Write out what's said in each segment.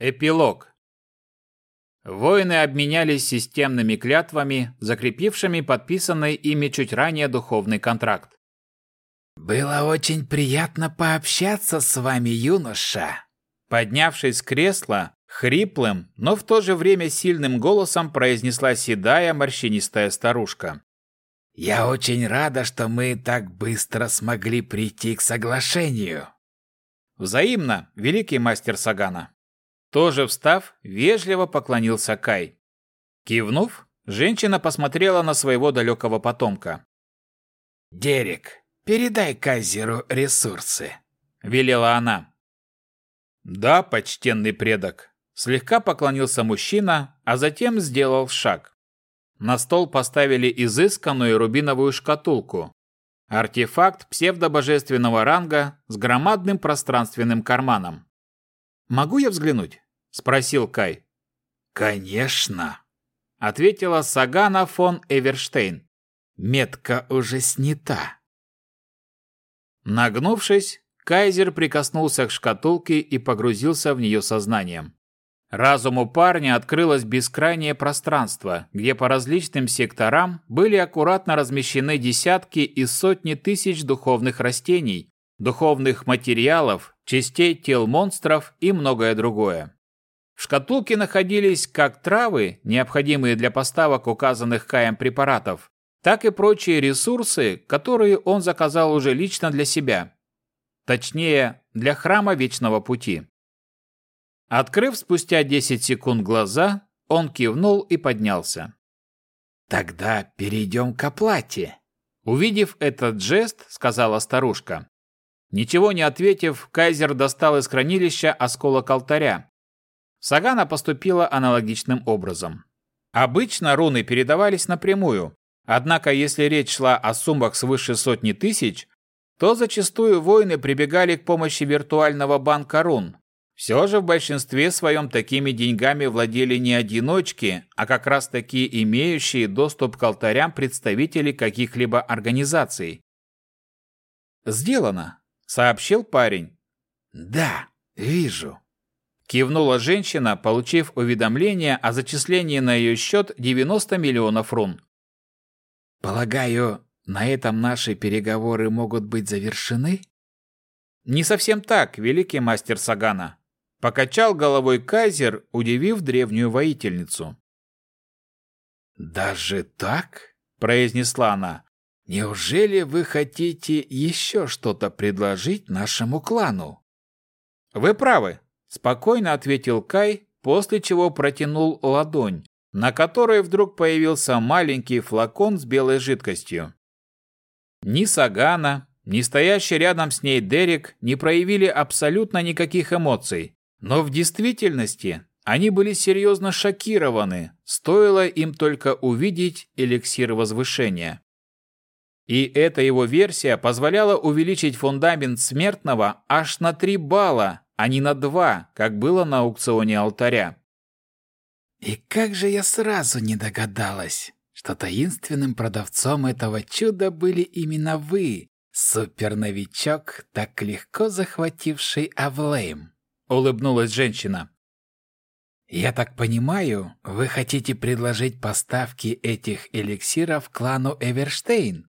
Эпилог. Воины обменялись системными клятвами, закрепившими подписанный ими чуть ранее духовный контракт. «Было очень приятно пообщаться с вами, юноша!» Поднявшись с кресла, хриплым, но в то же время сильным голосом произнесла седая морщинистая старушка. «Я очень рада, что мы так быстро смогли прийти к соглашению!» «Взаимно, великий мастер Сагана!» Тоже встав, вежливо поклонился Кай. Кивнув, женщина посмотрела на своего далекого потомка. «Дерек, передай Кайзеру ресурсы», — велела она. «Да, почтенный предок», — слегка поклонился мужчина, а затем сделал шаг. На стол поставили изысканную рубиновую шкатулку. Артефакт псевдобожественного ранга с громадным пространственным карманом. «Могу я взглянуть?» – спросил Кай. «Конечно!» – ответила Сагана фон Эверштейн. «Метка уже снята». Нагнувшись, Кайзер прикоснулся к шкатулке и погрузился в нее сознанием. Разуму парня открылось бескрайнее пространство, где по различным секторам были аккуратно размещены десятки и сотни тысяч духовных растений, духовных материалов, частей тел монстров и многое другое. В шкатулке находились как травы, необходимые для поставок указанных Каем препаратов, так и прочие ресурсы, которые он заказал уже лично для себя. Точнее, для храма Вечного Пути. Открыв спустя 10 секунд глаза, он кивнул и поднялся. «Тогда перейдем к оплате», Увидев этот жест, сказала старушка. Ничего не ответив, Кайзер достал из хранилища осколок алтаря. Сагана поступила аналогичным образом. Обычно руны передавались напрямую, однако если речь шла о суммах свыше сотни тысяч, то зачастую воины прибегали к помощи виртуального банка рун. Все же в большинстве своем такими деньгами владели не одиночки, а как раз такие имеющие доступ к алтарям представители каких-либо организаций. «Сделано», сообщил парень. Да, вижу. Кивнула женщина, получив уведомление о зачислении на ее счет 90 миллионов рун. Полагаю, на этом наши переговоры могут быть завершены? Не совсем так, великий мастер Сагана. Покачал головой Кайзер, удивив древнюю воительницу. «Даже так?» – произнесла она. Неужели вы хотите еще что-то предложить нашему клану? Вы правы, спокойно ответил Кай, после чего протянул ладонь, на которой вдруг появился маленький флакон с белой жидкостью. Ни Сагана, ни стоящий рядом с ней Дерек не проявили абсолютно никаких эмоций, но в действительности они были серьезно шокированы, стоило им только увидеть эликсир возвышения. И эта его версия позволяла увеличить фундамент смертного аж на 3 балла, а не на 2, как было на аукционе алтаря. И как же я сразу не догадалась, что таинственным продавцом этого чуда были именно вы, суперновичок, так легко захвативший Авлейм, улыбнулась женщина. Я так понимаю, вы хотите предложить поставки этих эликсиров клану Эверштейн?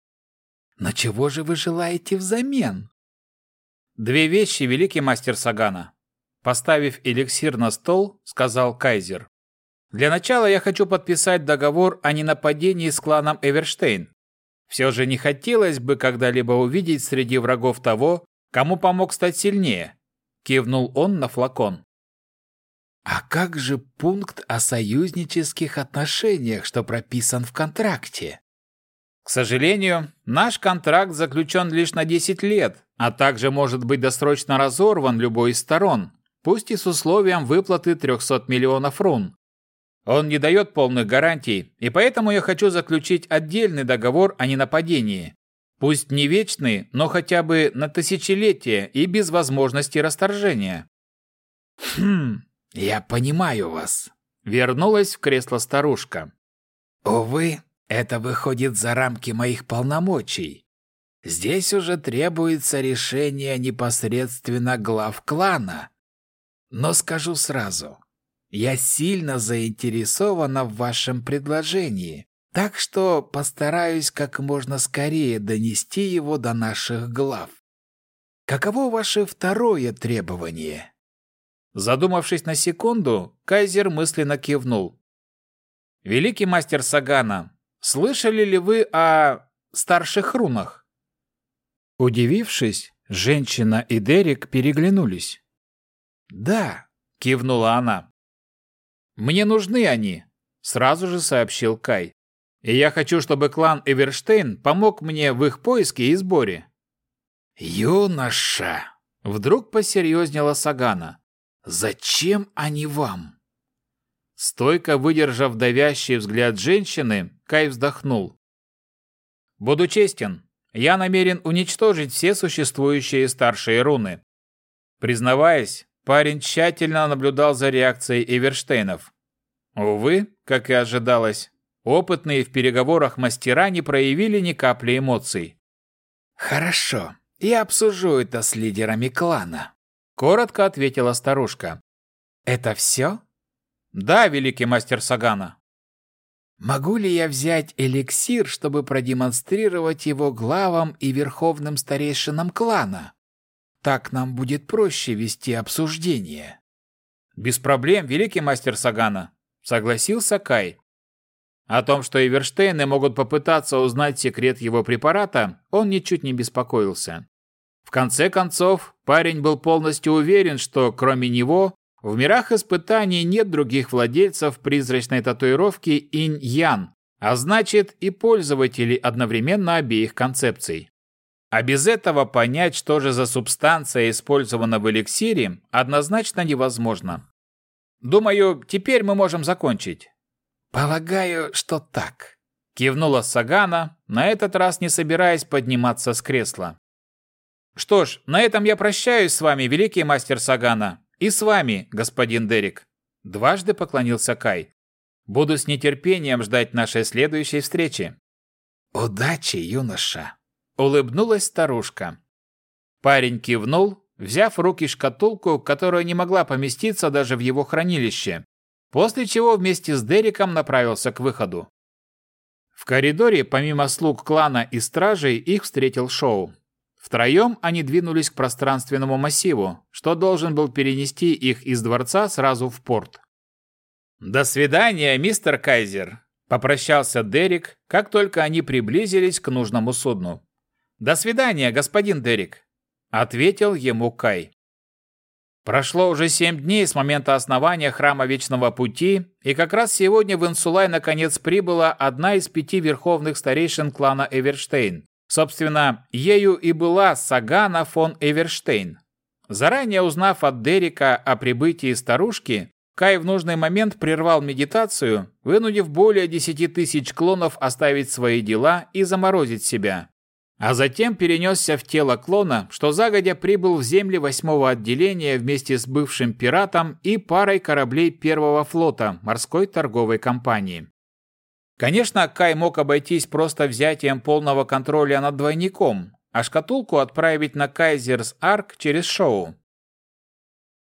Но чего же вы желаете взамен? Две вещи, великий мастер Сагана. Поставив эликсир на стол, сказал Кайзер. Для начала я хочу подписать договор о ненападении с кланом Эверштейн. Все же не хотелось бы когда-либо увидеть среди врагов того, кому помог стать сильнее. Кивнул он на флакон. А как же пункт о союзнических отношениях, что прописан в контракте? К сожалению, наш контракт заключен лишь на 10 лет, а также может быть досрочно разорван любой из сторон, пусть и с условием выплаты 300 миллионов рун. Он не дает полных гарантий, и поэтому я хочу заключить отдельный договор о ненападении. Пусть не вечный, но хотя бы на тысячелетие и без возможности расторжения. Хм, я понимаю вас. Вернулась в кресло старушка. Увы, это выходит за рамки моих полномочий. Здесь уже требуется решение непосредственно глав клана. Но скажу сразу, я сильно заинтересована в вашем предложении, так что постараюсь как можно скорее донести его до наших глав. Каково ваше второе требование? Задумавшись на секунду, Кайзер мысленно кивнул. Великий мастер Сагана, слышали ли вы о старших рунах? Удивившись, женщина и Дерек переглянулись. «Да», — кивнула она. «Мне нужны они», — сразу же сообщил Кай. «И я хочу, чтобы клан Эверштейн помог мне в их поиске и сборе». «Юноша!» — вдруг посерьезнела Сагана. «Зачем они вам?» Стойко выдержав давящий взгляд женщины, Кай вздохнул. «Буду честен, я намерен уничтожить все существующие старшие руны. Признаваясь, парень тщательно наблюдал за реакцией Эверштейнов. Увы, как и ожидалось, опытные в переговорах мастера не проявили ни капли эмоций. «Хорошо, я обсужу это с лидерами клана», — коротко ответила старушка. «Это все?» «Да, великий мастер Сагана». Могу ли я взять эликсир, чтобы продемонстрировать его главам и верховным старейшинам клана? Так нам будет проще вести обсуждение. Без проблем, великий мастер Сагана, согласился Кай. О том, что Эверштейны могут попытаться узнать секрет его препарата, он ничуть не беспокоился. В конце концов, парень был полностью уверен, что кроме него в мирах испытаний нет других владельцев призрачной татуировки инь-ян, а значит и пользователей одновременно обеих концепций. А без этого понять, что же за субстанция использована в эликсире, однозначно невозможно. Думаю, теперь мы можем закончить. Полагаю, что так. Кивнула Сагана, на этот раз не собираясь подниматься с кресла. Что ж, на этом я прощаюсь с вами, великий мастер Сагана. «И с вами, господин Дерек», – дважды поклонился Кай. «Буду с нетерпением ждать нашей следующей встречи». «Удачи, юноша!» – улыбнулась старушка. Парень кивнул, взяв в руки шкатулку, которая не могла поместиться даже в его хранилище, после чего вместе с Дереком направился к выходу. В коридоре, помимо слуг клана и стражей, их встретил Шоу. Втроем они двинулись к пространственному массиву, что должен был перенести их из дворца сразу в порт. «До свидания, мистер Кайзер!» – попрощался Дерек, как только они приблизились к нужному судну. «До свидания, господин Дерек!» – ответил ему Кай. Прошло уже семь дней с момента основания Храма Вечного Пути, и как раз сегодня в Инсулай наконец прибыла одна из пяти верховных старейшин клана Эверштейн, Собственно, ею и была Сагана фон Эверштейн. Заранее узнав от Дерека о прибытии старушки, Кай в нужный момент прервал медитацию, вынудив более десяти тысяч клонов оставить свои дела и заморозить себя. А затем перенесся в тело клона, что загодя прибыл в земли восьмого отделения вместе с бывшим пиратом и парой кораблей первого флота морской торговой компании. Конечно, Кай мог обойтись просто взятием полного контроля над двойником, а шкатулку отправить на Кайзерс Арк через шоу.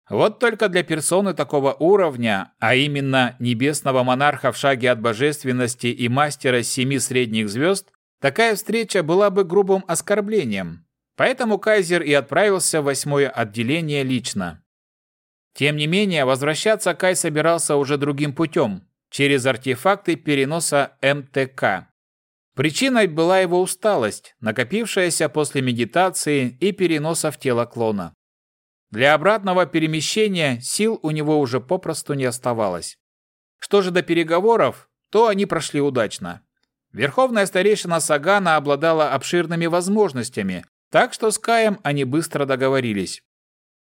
Вот только для персоны такого уровня, а именно небесного монарха в шаге от божественности и мастера семи средних звезд, такая встреча была бы грубым оскорблением. Поэтому Кайзер и отправился в восьмое отделение лично. Тем не менее, возвращаться Кай собирался уже другим путем, через артефакты переноса МТК. Причиной была его усталость, накопившаяся после медитации и переноса в тело клона. Для обратного перемещения сил у него уже попросту не оставалось. Что же до переговоров, то они прошли удачно. Верховная старейшина Сагана обладала обширными возможностями, так что с Каем они быстро договорились.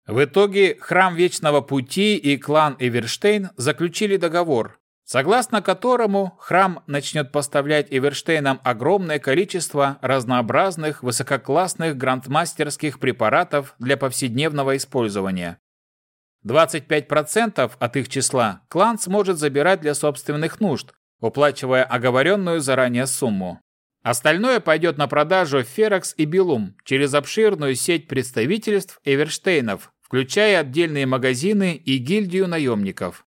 В итоге Храм Вечного Пути и клан Эверштейн заключили договор, согласно которому храм начнет поставлять Эверштейнам огромное количество разнообразных высококлассных грандмастерских препаратов для повседневного использования. 25% от их числа клан сможет забирать для собственных нужд, уплачивая оговоренную заранее сумму. Остальное пойдет на продажу Ферокс и Белум через обширную сеть представительств Эверштейнов, включая отдельные магазины и гильдию наемников.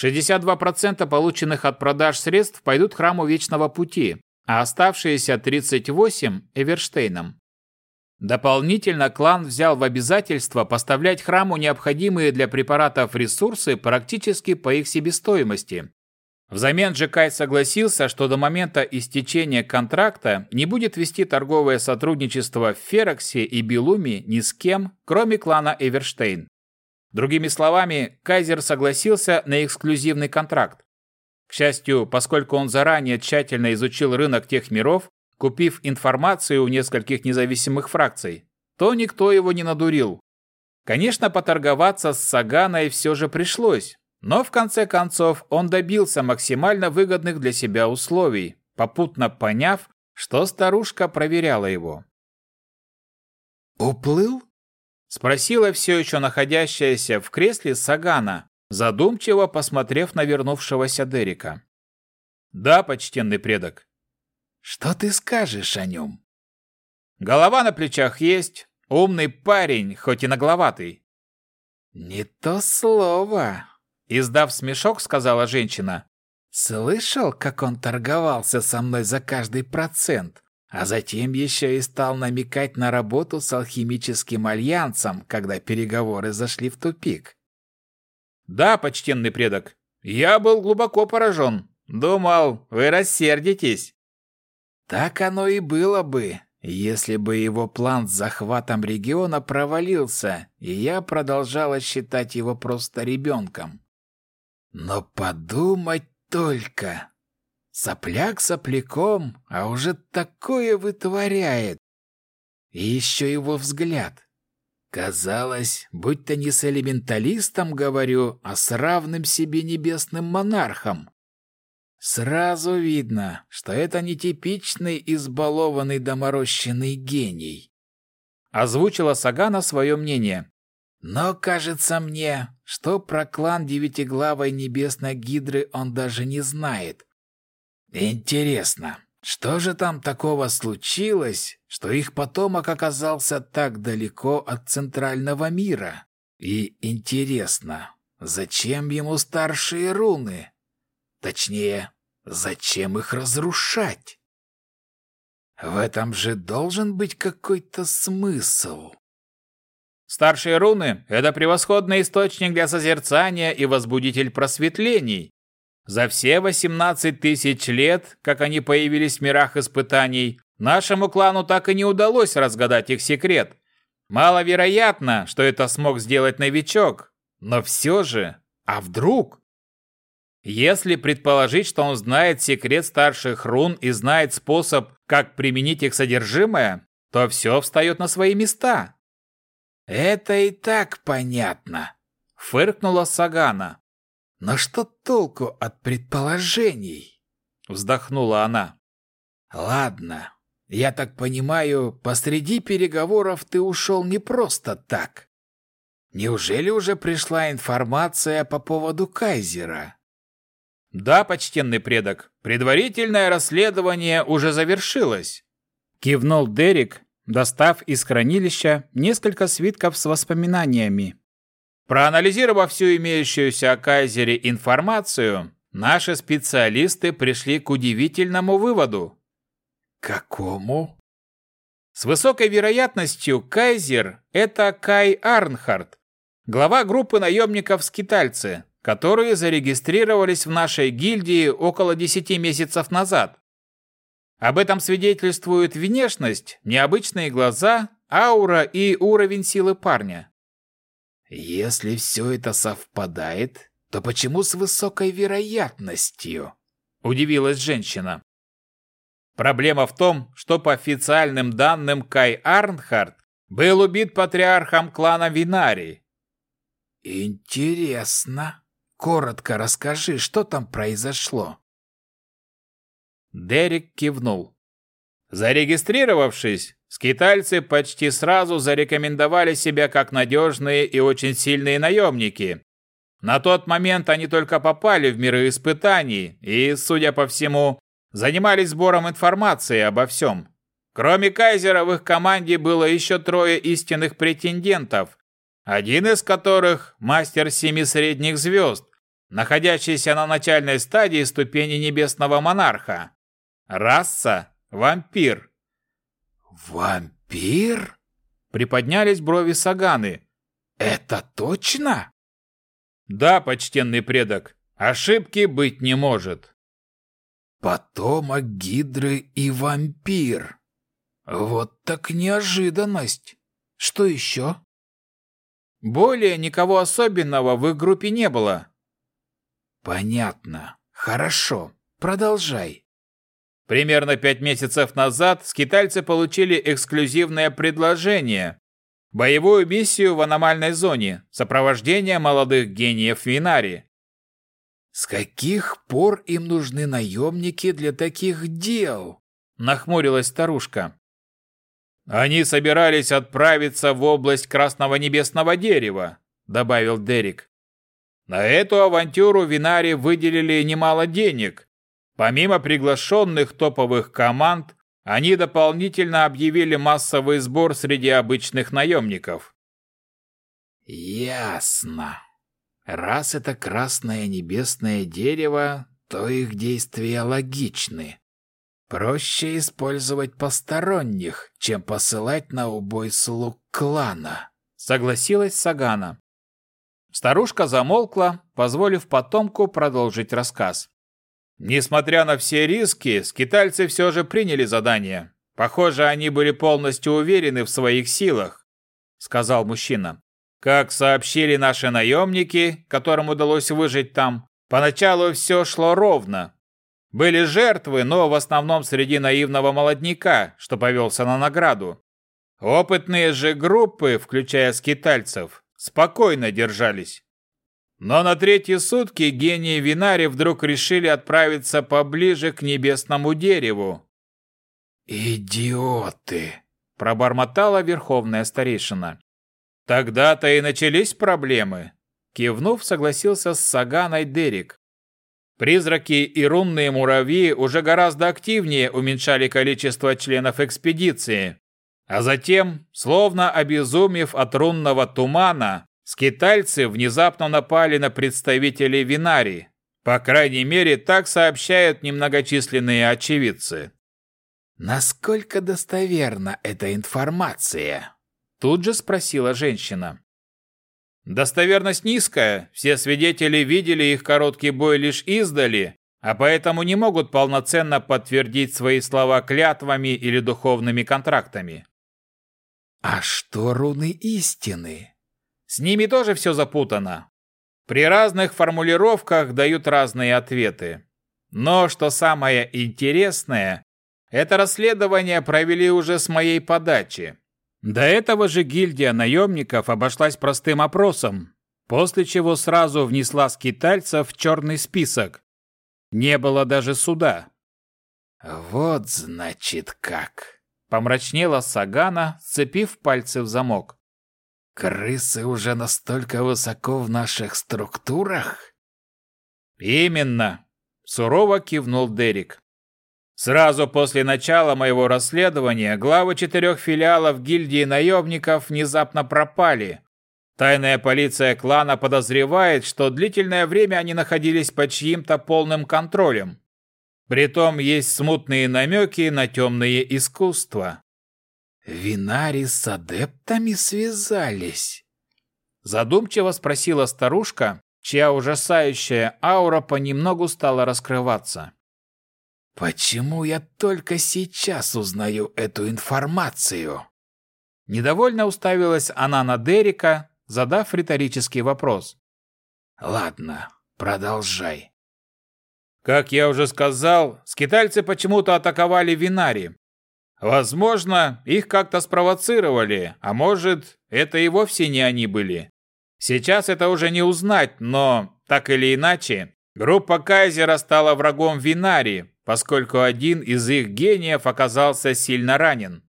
62% полученных от продаж средств пойдут Храму Вечного Пути, а оставшиеся 38 – Эверштейном. Дополнительно клан взял в обязательство поставлять храму необходимые для препаратов ресурсы практически по их себестоимости. Взамен же Кай согласился, что до момента истечения контракта не будет вести торговое сотрудничество в Фероксе и Белуме ни с кем, кроме клана Эверштейн. Другими словами, Кайзер согласился на эксклюзивный контракт. К счастью, поскольку он заранее тщательно изучил рынок тех миров, купив информацию у нескольких независимых фракций, то никто его не надурил. Конечно, поторговаться с Саганой все же пришлось, но в конце концов он добился максимально выгодных для себя условий, попутно поняв, что старушка проверяла его. «Уплыл?» – спросила все еще находящаяся в кресле Сагана, задумчиво посмотрев на вернувшегося Дерека. «Да, почтенный предок», что ты скажешь о нем? Голова на плечах есть, умный парень, хоть и нагловатый. Не то слово, издав смешок, сказала женщина. Слышал, как он торговался со мной за каждый процент, а затем еще и стал намекать на работу с алхимическим альянсом, когда переговоры зашли в тупик. Да, почтенный предок, я был глубоко поражен. Думал, вы рассердитесь. Так оно и было бы, если бы его план с захватом региона провалился, и я продолжала считать его просто ребенком. Но подумать только! Сопляк сопляком, а уже такое вытворяет. И еще его взгляд. Казалось, будь-то не с элементалистом говорю, а с равным себе небесным монархом. Сразу видно, что это не типичный избалованный доморощенный гений. Озвучила Сагана свое мнение. Но кажется мне, что про клан Девятиглавой Небесной Гидры он даже не знает. Интересно, что же там такого случилось, что их потомок оказался так далеко от центрального мира? И интересно, зачем ему старшие руны? Точнее, зачем их разрушать? В этом же должен быть какой-то смысл. Старшие руны – это превосходный источник для созерцания и возбудитель просветлений. За все 18 тысяч лет, как они появились в мирах испытаний, нашему клану так и не удалось разгадать их секрет. Маловероятно, что это смог сделать новичок, но все же, а вдруг? Если предположить, что он знает секрет старших рун и знает способ, как применить их содержимое, то все встает на свои места. «Это и так понятно», — фыркнула Сагана. «Но что толку от предположений?» — вздохнула она. «Ладно, я так понимаю, посреди переговоров ты ушел не просто так. Неужели уже пришла информация по поводу Кайзера?» «Да, почтенный предок, предварительное расследование уже завершилось», – кивнул Дерек, достав из хранилища несколько свитков с воспоминаниями. Проанализировав всю имеющуюся о Кайзере информацию, наши специалисты пришли к удивительному выводу. Какому? С высокой вероятностью Кайзер – это Кай Арнхард, глава группы наемников-скитальцы, которые зарегистрировались в нашей гильдии около 10 месяцев назад. Об этом свидетельствует внешность, необычные глаза, аура и уровень силы парня. Если все это совпадает, то почему с высокой вероятностью? Удивилась женщина. Проблема в том, что по официальным данным Кай Арнхард был убит патриархом клана Винари. Интересно. Коротко расскажи, что там произошло. Дерек кивнул. Зарегистрировавшись, скитальцы почти сразу зарекомендовали себя как надежные и очень сильные наемники. На тот момент они только попали в миры испытаний и, судя по всему, занимались сбором информации обо всем. Кроме Кайзера в их команде было еще трое истинных претендентов, один из которых – мастер семи средних звезд, находящийся на начальной стадии ступени небесного монарха. Раса – вампир. «Вампир?» – приподнялись брови Саганы. «Это точно?» «Да, почтенный предок, ошибки быть не может». «Потомок Гидры и вампир. Вот так неожиданность. Что еще?» Более никого особенного в их группе не было. Понятно. Хорошо. Продолжай. Примерно пять месяцев назад скитальцы получили эксклюзивное предложение. Боевую миссию в аномальной зоне, сопровождение молодых гениев Винари. «С каких пор им нужны наемники для таких дел?» – нахмурилась старушка. «Они собирались отправиться в область Красного Небесного Дерева», — добавил Дерек. «На эту авантюру Винари выделили немало денег. Помимо приглашенных топовых команд, они дополнительно объявили массовый сбор среди обычных наемников». «Ясно. Раз это Красное Небесное Дерево, то их действия логичны», Проще использовать посторонних, чем посылать на убой слуг клана, согласилась Сагана. Старушка замолкла, позволив потомку продолжить рассказ. Несмотря на все риски, скитальцы все же приняли задание. Похоже, они были полностью уверены в своих силах, сказал мужчина. Как сообщили наши наемники, которым удалось выжить там, поначалу все шло ровно, были жертвы, но в основном среди наивного молодняка, что повелся на награду. Опытные же группы, включая скитальцев, спокойно держались. Но на третьи сутки гении Винари вдруг решили отправиться поближе к небесному дереву. «Идиоты!» – пробормотала верховная старейшина. «Тогда-то и начались проблемы», – кивнув, согласился с Саганой Дерек. Призраки и рунные муравьи уже гораздо активнее уменьшали количество членов экспедиции. А затем, словно обезумев от рунного тумана, скитальцы внезапно напали на представителей Винари. По крайней мере, так сообщают немногочисленные очевидцы. «Насколько достоверна эта информация?» Тут же спросила женщина. Достоверность низкая, все свидетели видели их короткий бой лишь издали, а поэтому не могут полноценно подтвердить свои слова клятвами или духовными контрактами. А что руны истины? С ними тоже все запутано. При разных формулировках дают разные ответы. Но что самое интересное, это расследование провели уже с моей подачи. До этого же гильдия наемников обошлась простым опросом, после чего сразу внесла скитальцев в черный список. Не было даже суда. «Вот, значит, как!» — помрачнела Сагана, сцепив пальцы в замок. «Крысы уже настолько высоко в наших структурах?» «Именно!» — сурово кивнул Дерек. Сразу после начала моего расследования главы четырех филиалов гильдии наемников внезапно пропали. Тайная полиция клана подозревает, что длительное время они находились под чьим-то полным контролем. Притом есть смутные намеки на темные искусства. «Винари с адептами связались?» Задумчиво спросила старушка, чья ужасающая аура понемногу стала раскрываться. Почему я только сейчас узнаю эту информацию? Недовольно уставилась она на Дерека, задав риторический вопрос. Ладно, продолжай. Как я уже сказал, скитальцы почему-то атаковали Винари. Возможно, их как-то спровоцировали, а может, это и вовсе не они были. Сейчас это уже не узнать, но, так или иначе, группа Кайзера стала врагом Винари, поскольку один из их гениев оказался сильно ранен.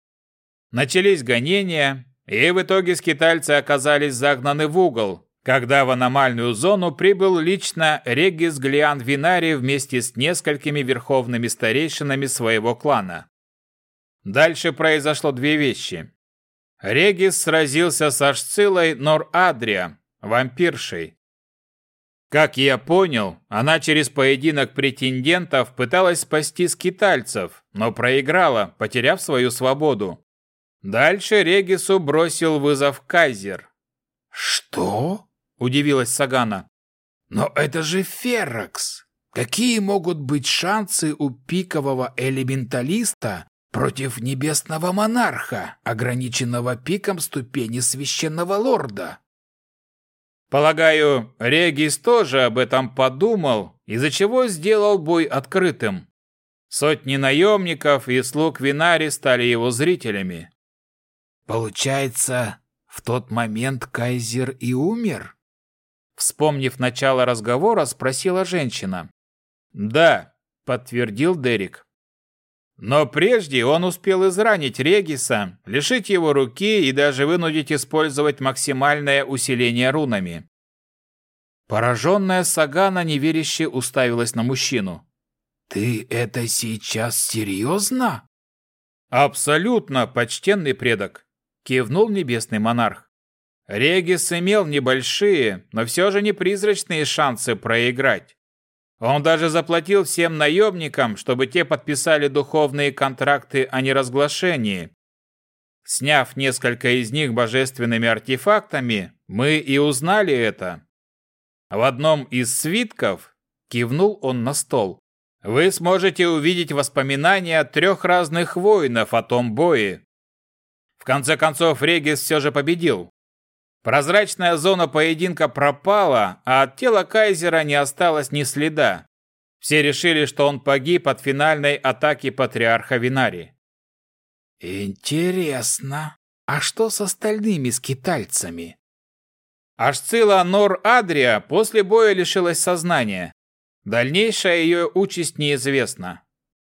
Начались гонения, и в итоге скитальцы оказались загнаны в угол, когда в аномальную зону прибыл лично Регис Глиан Винари вместе с несколькими верховными старейшинами своего клана. Дальше произошло две вещи. Регис сразился с Ашцилой Нор-Адрия, вампиршей. Как я понял, она через поединок претендентов пыталась спасти скитальцев, но проиграла, потеряв свою свободу. Дальше Регису бросил вызов Кайзер. «Что?» – удивилась Сагана. «Но это же Ферракс! Какие могут быть шансы у пикового элементалиста против небесного монарха, ограниченного пиком ступени священного лорда?» Полагаю, Регис тоже об этом подумал, из-за чего сделал бой открытым. Сотни наемников и слуг Винари стали его зрителями. Получается, в тот момент Кайзер и умер? Вспомнив начало разговора, спросила женщина. «Да», — подтвердил Дерек. Но прежде он успел изранить Региса, лишить его руки и даже вынудить использовать максимальное усиление рунами. Пораженная Сагана неверяще уставилась на мужчину. «Ты это сейчас серьезно?» «Абсолютно, почтенный предок», – кивнул небесный монарх. Регис имел небольшие, но все же не призрачные шансы проиграть. Он даже заплатил всем наемникам, чтобы те подписали духовные контракты о неразглашении. Сняв несколько из них божественными артефактами, мы и узнали это. В одном из свитков, кивнул он на стол, вы сможете увидеть воспоминания трех разных воинов о том бое. В конце концов, Регис все же победил. Прозрачная зона поединка пропала, а от тела Кайзера не осталось ни следа. Все решили, что он погиб от финальной атаки патриарха Винари. Интересно. А что с остальными скитальцами? Ашцила Нор Адрия после боя лишилась сознания. Дальнейшая ее участь неизвестна.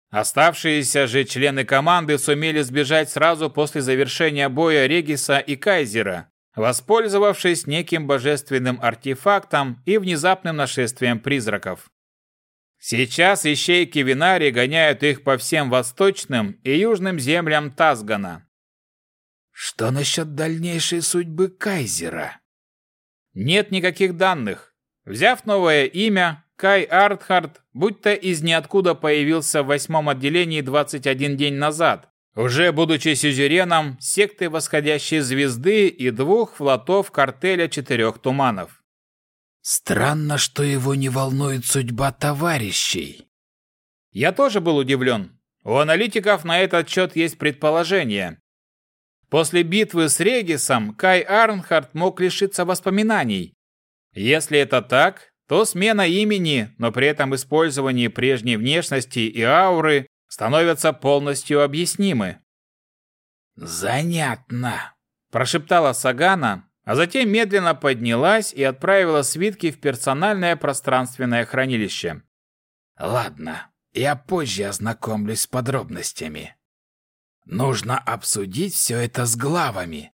Оставшиеся же члены команды сумели сбежать сразу после завершения боя Региса и Кайзера, воспользовавшись неким божественным артефактом и внезапным нашествием призраков. Сейчас ищейки Винари гоняют их по всем восточным и южным землям Тазгана. Что насчет дальнейшей судьбы Кайзера? Нет никаких данных. Взяв новое имя, Кай Артхард будто из ниоткуда появился в восьмом отделении 21 день назад, уже будучи сюзереном секты восходящей звезды и двух флотов картеля четырех туманов. Странно, что его не волнует судьба товарищей. Я тоже был удивлен. У аналитиков на этот счет есть предположение. После битвы с Регисом Кай Арнхард мог лишиться воспоминаний. Если это так, то смена имени, но при этом использование прежней внешности и ауры становятся полностью объяснимы. «Занятно», – прошептала Сагана, а затем медленно поднялась и отправила свитки в персональное пространственное хранилище. «Ладно, я позже ознакомлюсь с подробностями. Нужно обсудить все это с главами.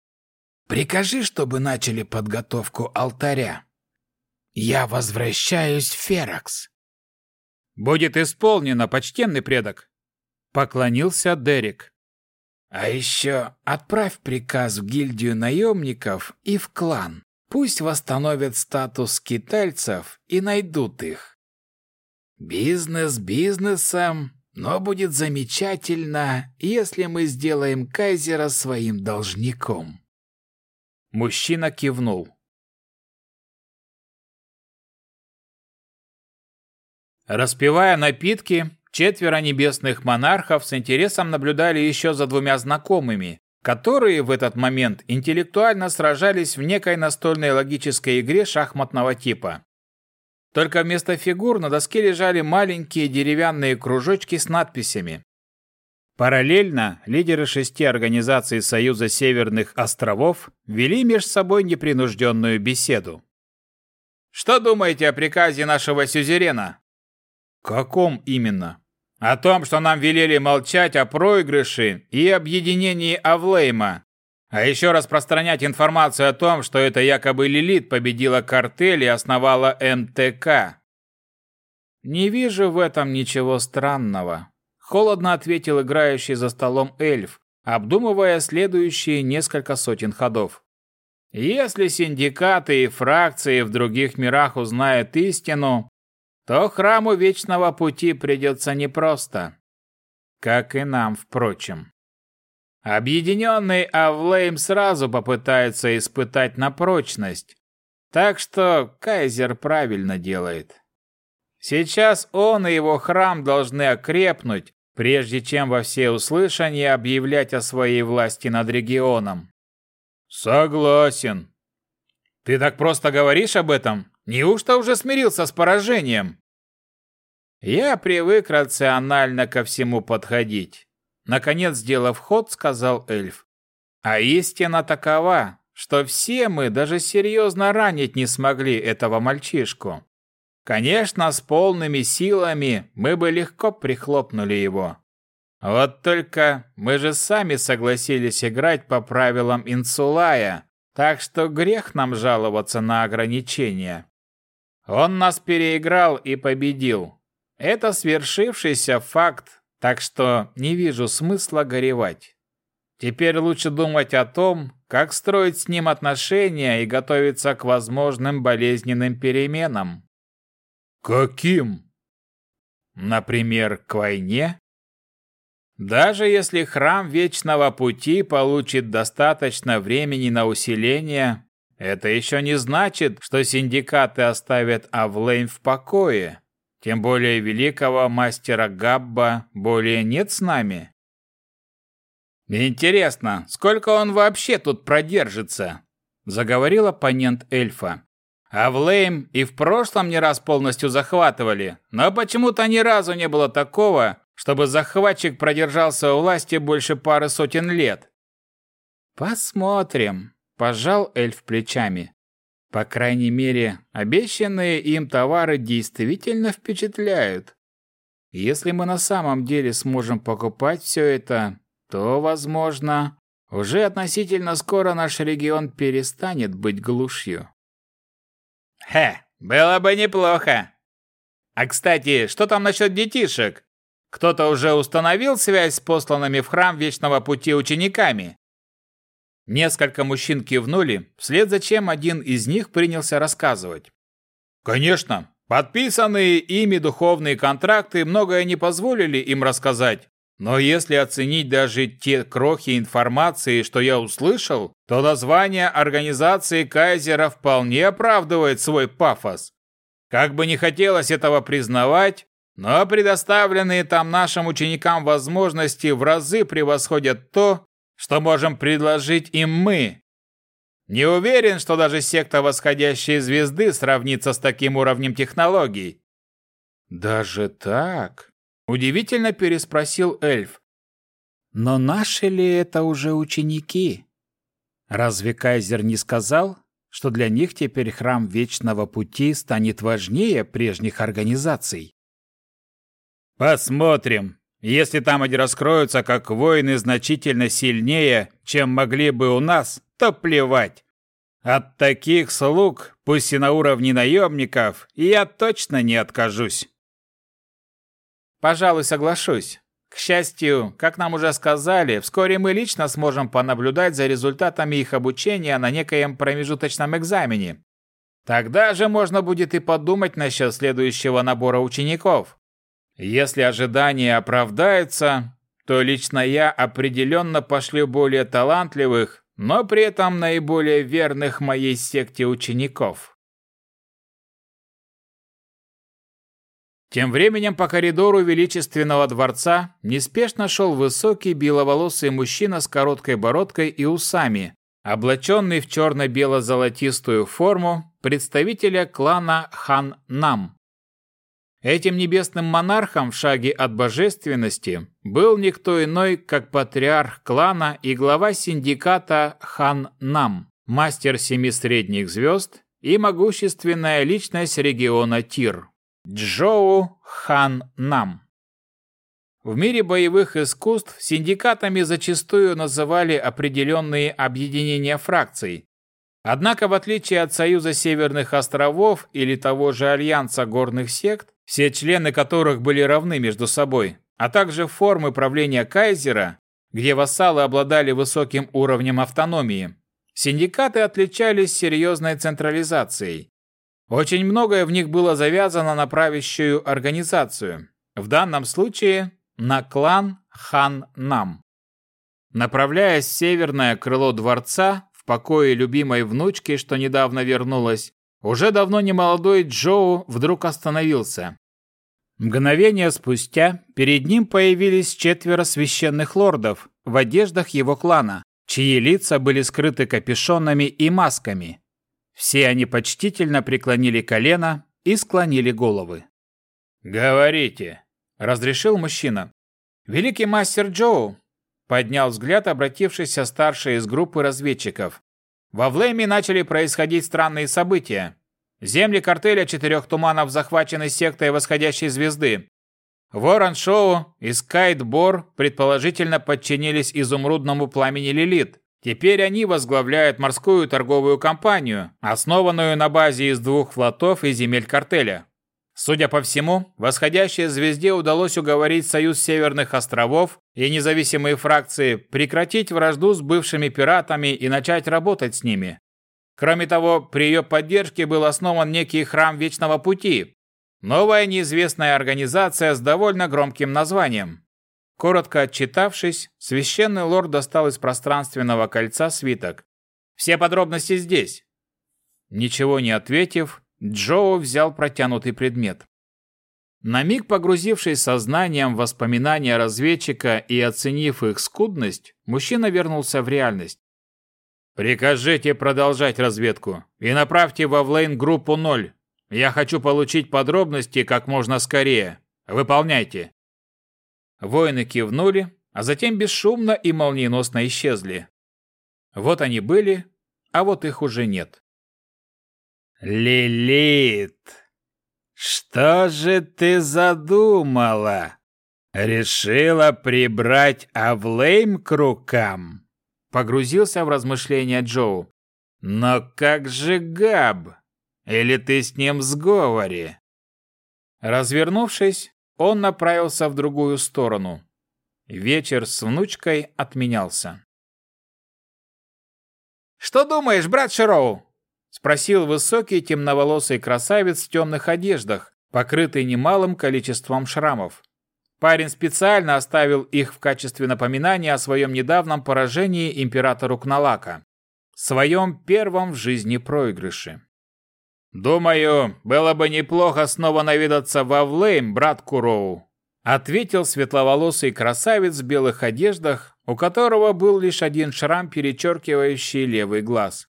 Прикажи, чтобы начали подготовку алтаря. Я возвращаюсь в Феракс». «Будет исполнено, почтенный предок», Поклонился Дерек. А еще отправь приказ в гильдию наемников и в клан. Пусть восстановят статус скитальцев и найдут их. Бизнес бизнесом, но будет замечательно, если мы сделаем Кайзера своим должником. Мужчина кивнул. Распивая напитки, Четверо небесных монархов с интересом наблюдали еще за двумя знакомыми, которые в этот момент интеллектуально сражались в некой настольной логической игре шахматного типа. Только вместо фигур на доске лежали маленькие деревянные кружочки с надписями. Параллельно лидеры шести организаций Союза Северных островов вели между собой непринужденную беседу. «Что думаете о приказе нашего сюзерена?» «Каком именно?» «О том, что нам велели молчать о проигрыше и объединении Авлейма, а еще распространять информацию о том, что это якобы Лилит победила картель и основала МТК». «Не вижу в этом ничего странного», – холодно ответил играющий за столом эльф, обдумывая следующие несколько сотен ходов. Если синдикаты и фракции в других мирах узнают истину, то храму Вечного Пути придется непросто. Как и нам, впрочем. Объединенный Авлейм сразу попытается испытать на прочность, так что Кайзер правильно делает. Сейчас он и его храм должны окрепнуть, прежде чем во всеуслышание объявлять о своей власти над регионом. Согласен. Ты так просто говоришь об этом? Неужто уже смирился с поражением? Я привык рационально ко всему подходить. Наконец, сделав ход, сказал эльф. А истина такова, что все мы даже серьезно ранить не смогли этого мальчишку. Конечно, с полными силами мы бы легко прихлопнули его. Вот только мы же сами согласились играть по правилам Инсулая, так что грех нам жаловаться на ограничения. Он нас переиграл и победил. Это свершившийся факт, так что не вижу смысла горевать. Теперь лучше думать о том, как строить с ним отношения и готовиться к возможным болезненным переменам. Каким? Например, к войне? Даже если храм Вечного Пути получит достаточно времени на усиление, это еще не значит, что синдикаты оставят Авлейн в покое. Тем более великого мастера Габба более нет с нами. Интересно, сколько он вообще тут продержится? Заговорил оппонент эльфа. А Влейм и в прошлом не раз полностью захватывали, но почему-то ни разу не было такого, чтобы захватчик продержался у власти больше пары сотен лет. Посмотрим, пожал эльф плечами. По крайней мере, обещанные им товары действительно впечатляют. Если мы на самом деле сможем покупать все это, то, возможно, уже относительно скоро наш регион перестанет быть глушью. Хе, было бы неплохо. А кстати, что там насчет детишек? Кто-то уже установил связь с посланными в храм Вечного Пути учениками? Несколько мужчин кивнули, вслед за чем один из них принялся рассказывать. Конечно, подписанные ими духовные контракты многое не позволили им рассказать. Но если оценить даже те крохи информации, что я услышал, то название организации Кайзера вполне оправдывает свой пафос. Как бы не хотелось этого признавать, но предоставленные там нашим ученикам возможности в разы превосходят то, что можем предложить им мы. Не уверен, что даже секта восходящей звезды сравнится с таким уровнем технологий. Даже так? Удивительно переспросил эльф. Но наши ли это уже ученики? Разве Кайзер не сказал, что для них теперь храм Вечного Пути станет важнее прежних организаций? Посмотрим, если там они раскроются как воины значительно сильнее, чем могли бы у нас, то плевать. От таких слуг, пусть и на уровне наемников, я точно не откажусь. Пожалуй, соглашусь. К счастью, как нам уже сказали, вскоре мы лично сможем понаблюдать за результатами их обучения на некоем промежуточном экзамене. Тогда же можно будет и подумать насчет следующего набора учеников. Если ожидания оправдаются, то лично я определенно пошлю более талантливых, но при этом наиболее верных моей секте учеников. Тем временем по коридору величественного дворца неспешно шел высокий беловолосый мужчина с короткой бородкой и усами, облаченный в черно-бело-золотистую форму представителя клана Хан-Нам. Этим небесным монархом в шаге от божественности был никто иной, как патриарх клана и глава синдиката Хан Нам, мастер семи средних звезд и могущественная личность региона Тир, Джоу Хан Нам. В мире боевых искусств синдикатами зачастую называли определенные объединения фракций, Однако, в отличие от Союза Северных островов или того же Альянса горных сект, все члены которых были равны между собой, а также формы правления кайзера, где вассалы обладали высоким уровнем автономии, синдикаты отличались серьезной централизацией. Очень многое в них было завязано на правящую организацию, в данном случае на клан Хан-Нам. Направляясь в северное крыло дворца, в покое любимой внучки, что недавно вернулась, уже давно немолодой Джоу вдруг остановился. Мгновение спустя перед ним появились четверо священных лордов в одеждах его клана, чьи лица были скрыты капюшонами и масками. Все они почтительно преклонили колено и склонили головы. «Говорите», — разрешил мужчина. «Великий мастер Джоу», — поднял взгляд обратившийся старший из группы разведчиков. «Во Влейме начали происходить странные события. Земли картеля Четырех Туманов захвачены сектой Восходящей Звезды. Ворон Шоу и Скайт Бор предположительно подчинились изумрудному пламени Лилит. Теперь они возглавляют морскую торговую компанию, основанную на базе из двух флотов и земель картеля. Судя по всему, восходящей звезде удалось уговорить Союз Северных островов и независимые фракции прекратить вражду с бывшими пиратами и начать работать с ними. Кроме того, при ее поддержке был основан некий храм Вечного Пути, новая неизвестная организация с довольно громким названием. Коротко отчитавшись, священный лорд достал из пространственного кольца свиток. «Все подробности здесь». Ничего не ответив, Джоу взял протянутый предмет. На миг погрузившись сознанием в воспоминания разведчика и оценив их скудность, мужчина вернулся в реальность. «Прикажите продолжать разведку и направьте во Влейн группу 0. Я хочу получить подробности как можно скорее. Выполняйте». Воины кивнули, а затем бесшумно и молниеносно исчезли. Вот они были, а вот их уже нет. «Лилит, что же ты задумала? Решила прибрать Авлейм к рукам?» Погрузился в размышления Джоу. «Но как же Габ? Или ты с ним в сговоре?» Развернувшись, он направился в другую сторону. Вечер с внучкой отменялся. «Что думаешь, брат Широу?» Спросил высокий темноволосый красавец в темных одеждах, покрытый немалым количеством шрамов. Парень специально оставил их в качестве напоминания о своем недавнем поражении императору Кналака. Своем первом в жизни проигрыше. «Думаю, было бы неплохо снова наведаться во Влейм, брат Куроу», ответил светловолосый красавец в белых одеждах, у которого был лишь один шрам, перечеркивающий левый глаз.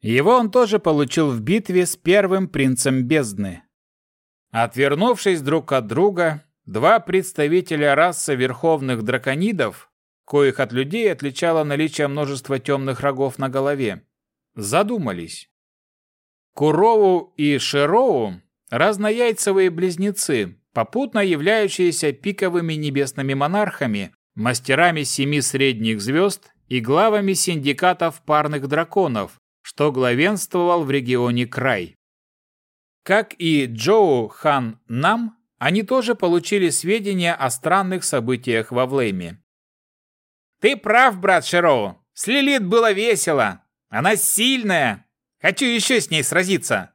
Его он тоже получил в битве с первым принцем бездны. Отвернувшись друг от друга, два представителя расы верховных драконидов, коих от людей отличало наличие множества темных рогов на голове, задумались. Куроу и Широу – разнояйцевые близнецы, попутно являющиеся пиковыми небесными монархами, мастерами семи средних звезд и главами синдикатов парных драконов, что главенствовал в регионе Край. Как и Джоу Хан Нам, они тоже получили сведения о странных событиях во Влейме. «Ты прав, брат Широу. С Лилит было весело. Она сильная. Хочу еще с ней сразиться».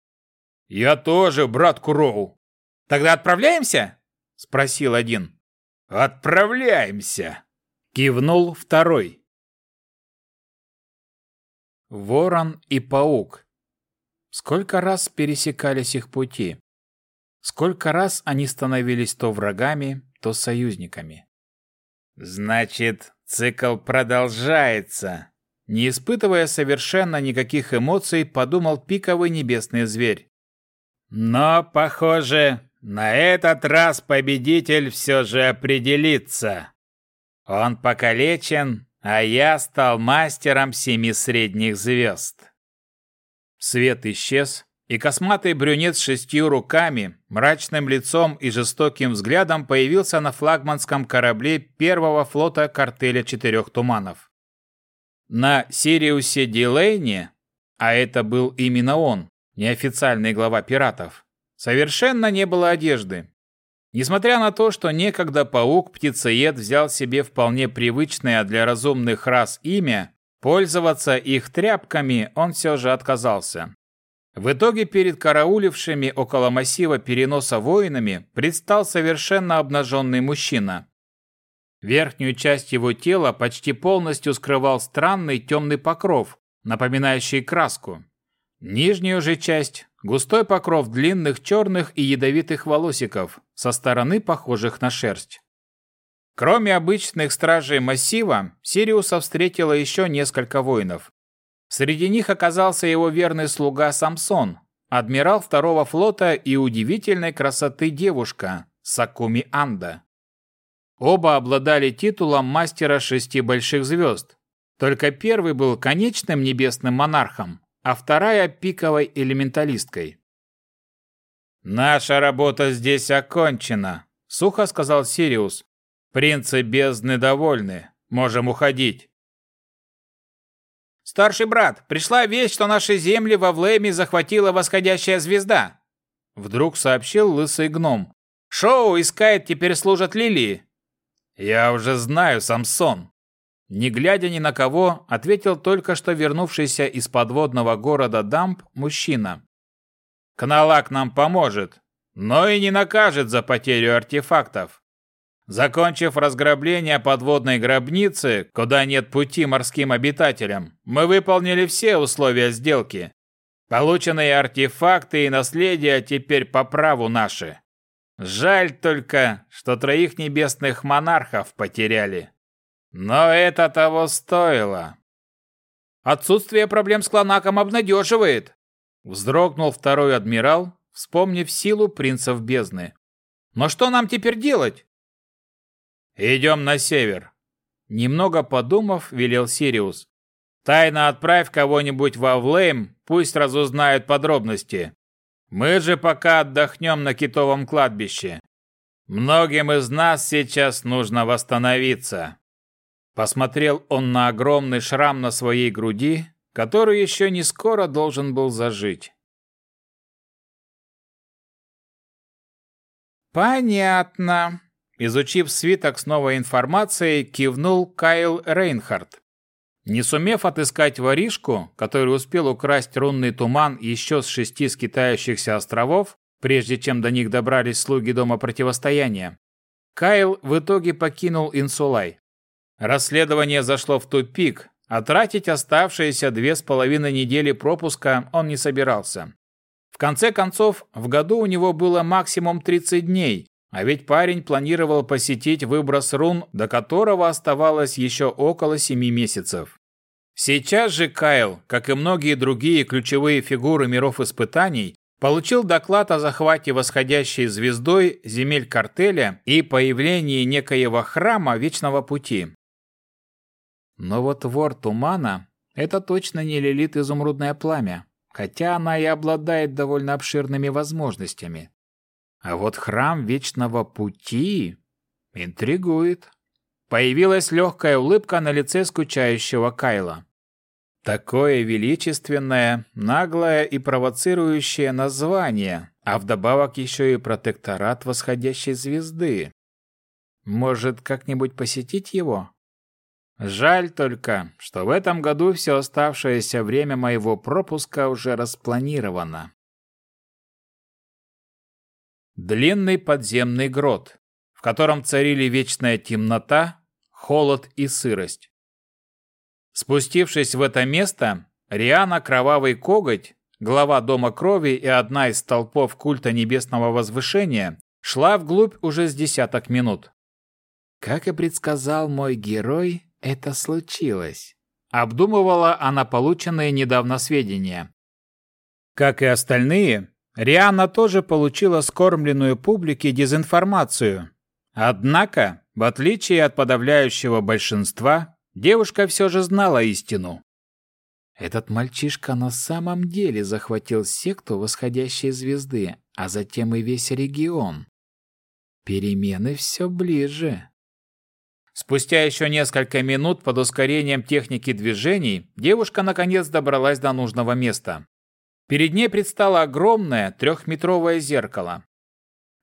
«Я тоже, брат Куроу». «Тогда отправляемся?» – спросил один. «Отправляемся!» – кивнул второй. Ворон и паук. Сколько раз пересекались их пути? Сколько раз они становились то врагами, то союзниками? Значит, цикл продолжается. Не испытывая совершенно никаких эмоций, подумал пиковый небесный зверь. Но, похоже, на этот раз победитель все же определится. Он покалечен, а я стал мастером семи средних звезд. Свет исчез, и косматый брюнет с шестью руками, мрачным лицом и жестоким взглядом появился на флагманском корабле первого флота картеля Четырех Туманов. На Сириусе Дилейне, а это был именно он, неофициальный глава пиратов, совершенно не было одежды. Несмотря на то, что некогда паук-птицеед взял себе вполне привычное для разумных рас имя, пользоваться их тряпками он все же отказался. В итоге перед караулившими около массива переноса воинами предстал совершенно обнаженный мужчина. Верхнюю часть его тела почти полностью скрывал странный темный покров, напоминающий краску. Нижнюю же часть – густой покров длинных черных и ядовитых волосиков, со стороны похожих на шерсть. Кроме обычных стражей массива, Сириуса встретила еще несколько воинов. Среди них оказался его верный слуга Самсон, адмирал второго флота и удивительной красоты девушка Сакуми Анда. Оба обладали титулом мастера шести больших звезд. Только первый был конечным небесным монархом, а вторая – пиковой элементалисткой. «Наша работа здесь окончена», – сухо сказал Сириус. «Принцы бездны довольны. Можем уходить». «Старший брат, пришла весть, что наши земли во Влеме захватила восходящая звезда!» Вдруг сообщил лысый гном. «Шоу и Скайт теперь служат Лилии!» «Я уже знаю, Самсон!» Не глядя ни на кого, ответил только что вернувшийся из подводного города Дамп мужчина. «Кналак нам поможет, но и не накажет за потерю артефактов. Закончив разграбление подводной гробницы, куда нет пути морским обитателям, мы выполнили все условия сделки. Полученные артефакты и наследие теперь по праву наши. Жаль только, что троих небесных монархов потеряли. Но это того стоило. Отсутствие проблем с клонаком обнадеживает. Вздрогнул второй адмирал, вспомнив силу принцев бездны. Но что нам теперь делать? «Идем на север», — немного подумав, велел Сириус. «Тайно отправь кого-нибудь во Влейм, пусть разузнают подробности. Мы же пока отдохнем на китовом кладбище. Многим из нас сейчас нужно восстановиться». Посмотрел он на огромный шрам на своей груди, который еще не скоро должен был зажить. «Понятно», Изучив свиток с новой информацией, кивнул Кайл Рейнхард. Не сумев отыскать воришку, который успел украсть рунный туман еще с шести скитающихся островов, прежде чем до них добрались слуги Дома Противостояния, Кайл в итоге покинул Инсулай. Расследование зашло в тупик, а тратить оставшиеся две с половиной недели пропуска он не собирался. В конце концов, в году у него было максимум 30 дней, а ведь парень планировал посетить выброс рун, до которого оставалось еще около семи месяцев. Сейчас же Кайл, как и многие другие ключевые фигуры миров испытаний, получил доклад о захвате восходящей звездой земель картеля и появлении некоего храма Вечного Пути. Но вот вор Тумана – это точно не Лилит Изумрудное Пламя, хотя она и обладает довольно обширными возможностями. А вот храм Вечного Пути интригует. Появилась легкая улыбка на лице скучающего Кайла. Такое величественное, наглое и провоцирующее название, а вдобавок еще и протекторат восходящей звезды. Может, как-нибудь посетить его? Жаль только, что в этом году все оставшееся время моего пропуска уже распланировано. Длинный подземный грот, в котором царили вечная темнота, холод и сырость. Спустившись в это место, Риана Кровавый Коготь, глава Дома Крови и одна из столпов культа Небесного Возвышения, шла вглубь уже с десяток минут. Как и предсказал мой герой, это случилось. Обдумывала она полученные недавно сведения. Как и остальные, Риана тоже получила скормленную публике дезинформацию. Однако, в отличие от подавляющего большинства, девушка все же знала истину. Этот мальчишка на самом деле захватил секту восходящей звезды, а затем и весь регион. Перемены все ближе. Спустя еще несколько минут под ускорением техники движений девушка наконец добралась до нужного места. Перед ней предстало огромное трехметровое зеркало.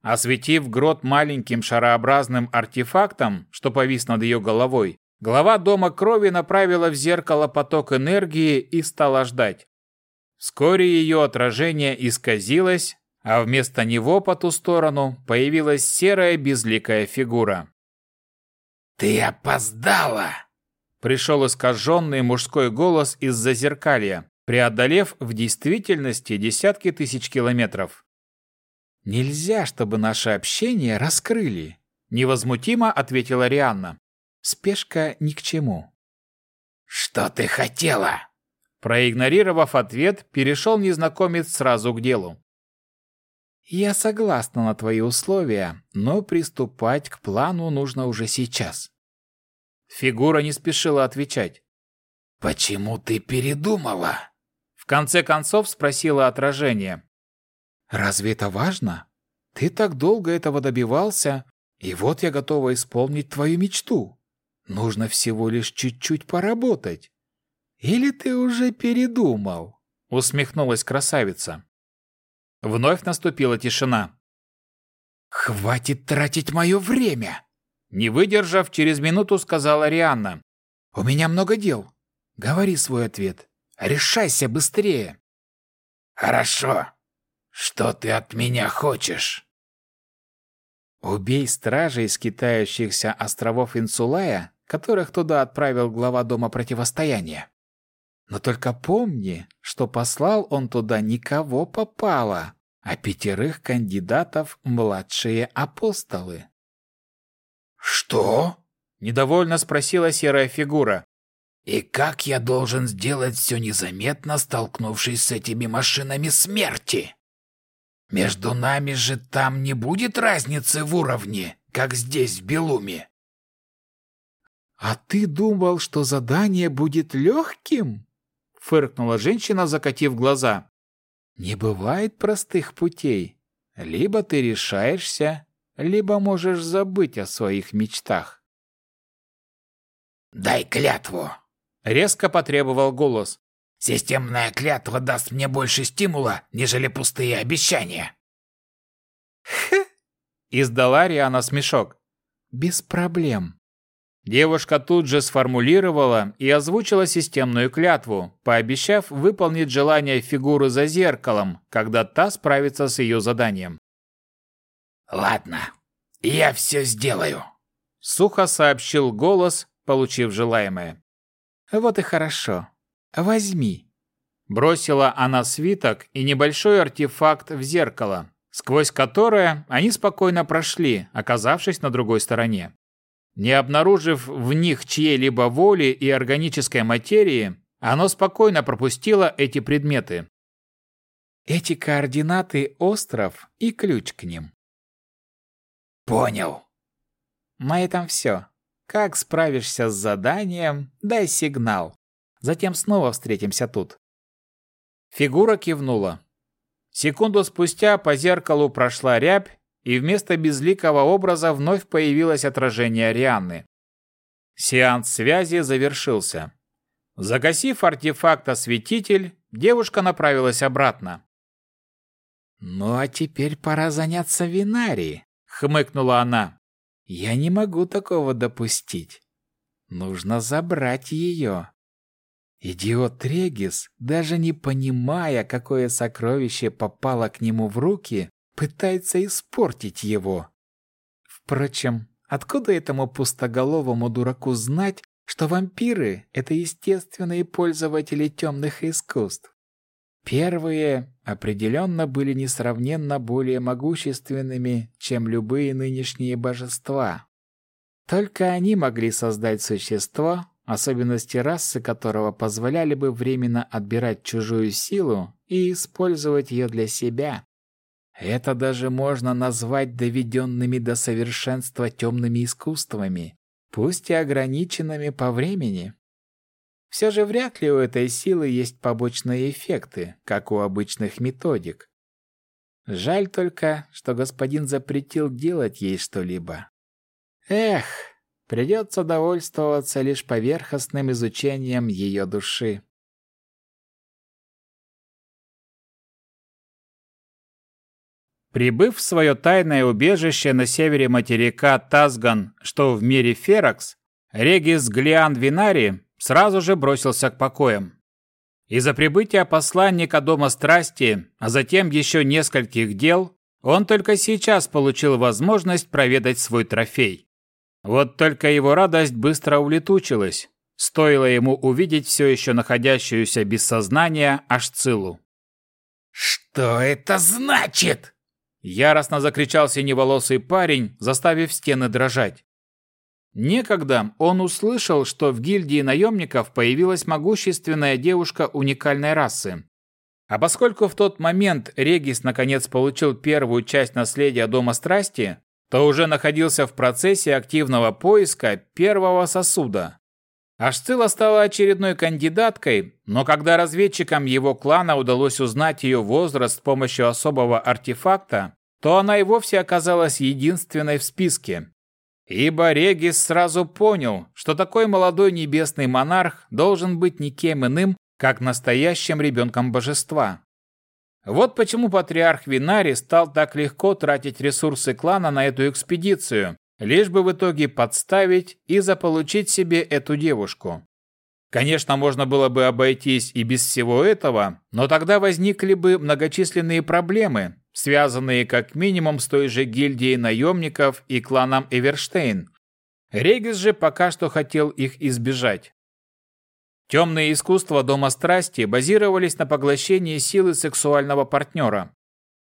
Осветив грот маленьким шарообразным артефактом, что повис над ее головой, глава Дома Крови направила в зеркало поток энергии и стала ждать. Вскоре ее отражение исказилось, а вместо него по ту сторону появилась серая безликая фигура. «Ты опоздала!» Пришел искаженный мужской голос из зазеркалья, преодолев в действительности десятки тысяч километров. «Нельзя, чтобы наше общение раскрыли», — невозмутимо ответила Рианна. «Спешка ни к чему». «Что ты хотела?» Проигнорировав ответ, перешел незнакомец сразу к делу. «Я согласна на твои условия, но приступать к плану нужно уже сейчас». Фигура не спешила отвечать. «Почему ты передумала?» В конце концов спросила отражение. Разве это важно? Ты так долго этого добивался, и вот я готова исполнить твою мечту. Нужно всего лишь чуть-чуть поработать. Или ты уже передумал?» Усмехнулась красавица. Вновь наступила тишина. «Хватит тратить мое время!» Не выдержав, через минуту сказала Рианна. «У меня много дел. Говори свой ответ. Решайся быстрее!» «Хорошо. Что ты от меня хочешь?» «Убей стражей скитающихся островов Инсулая, которых туда отправил глава Дома Противостояния. Но только помни, что послал он туда никого попало, а пятерых кандидатов младшие апостолы». «Что?» – недовольно спросила серая фигура. «И как я должен сделать все незаметно, столкнувшись с этими машинами смерти?» Между нами же там не будет разницы в уровне, как здесь, в Белуме. «А ты думал, что задание будет легким?» — фыркнула женщина, закатив глаза. «Не бывает простых путей. Либо ты решаешься, либо можешь забыть о своих мечтах». «Дай клятву!» — резко потребовал голос. Системная клятва даст мне больше стимула, нежели пустые обещания. Хе! Издала Риана смешок. Без проблем. Девушка тут же сформулировала и озвучила системную клятву, пообещав выполнить желание фигуры за зеркалом, когда та справится с ее заданием. «Ладно, я все сделаю», — сухо сообщил голос, получив желаемое. «Вот и хорошо. Возьми». Бросила она свиток и небольшой артефакт в зеркало, сквозь которое они спокойно прошли, оказавшись на другой стороне. Не обнаружив в них чьей-либо воли и органической материи, оно спокойно пропустило эти предметы. Эти координаты – остров и ключ к ним. Понял. На этом все. Как справишься с заданием, дай сигнал. Затем снова встретимся тут». Фигура кивнула. Секунду спустя по зеркалу прошла рябь, и вместо безликого образа вновь появилось отражение Рианны. Сеанс связи завершился. Загасив артефакт-осветитель, девушка направилась обратно. «Ну а теперь пора заняться Винари», — хмыкнула она. «Я не могу такого допустить. Нужно забрать ее». Идиот Регис, даже не понимая, какое сокровище попало к нему в руки, пытается испортить его. Впрочем, откуда этому пустоголовому дураку знать, что вампиры — это естественные пользователи темных искусств? Первые определенно были несравненно более могущественными, чем любые нынешние божества. Только они могли создать существо, особенности расы которого позволяли бы временно отбирать чужую силу и использовать ее для себя. Это даже можно назвать доведенными до совершенства темными искусствами, пусть и ограниченными по времени. Все же вряд ли у этой силы есть побочные эффекты, как у обычных методик. Жаль только, что господин запретил делать ей что-либо. Эх, Придется довольствоваться лишь поверхностным изучением ее души. Прибыв в свое тайное убежище на севере материка Тазган, что в мире Феракс, Регис Глиан Винари сразу же бросился к покоям. Из-за прибытия посланника Дома Страсти, а затем еще нескольких дел, он только сейчас получил возможность проведать свой трофей. Вот только его радость быстро улетучилась, стоило ему увидеть все еще находящуюся без сознания Ашцилу. «Что это значит?» Яростно закричал синеволосый парень, заставив стены дрожать. Некогда он услышал, что в гильдии наемников появилась могущественная девушка уникальной расы. А поскольку в тот момент Регис наконец получил первую часть наследия Дома Страсти, то уже находился в процессе активного поиска первого сосуда. Ашцила стала очередной кандидаткой, но когда разведчикам его клана удалось узнать ее возраст с помощью особого артефакта, то она и вовсе оказалась единственной в списке. Ибо Регис сразу понял, что такой молодой небесный монарх должен быть никем иным, как настоящим ребенком божества. Вот почему патриарх Винари стал так легко тратить ресурсы клана на эту экспедицию, лишь бы в итоге подставить и заполучить себе эту девушку. Конечно, можно было бы обойтись и без всего этого, но тогда возникли бы многочисленные проблемы, связанные как минимум с той же гильдией наемников и кланом Эверштейн. Регис же пока что хотел их избежать. Темные искусства Дома Страсти базировались на поглощении силы сексуального партнера.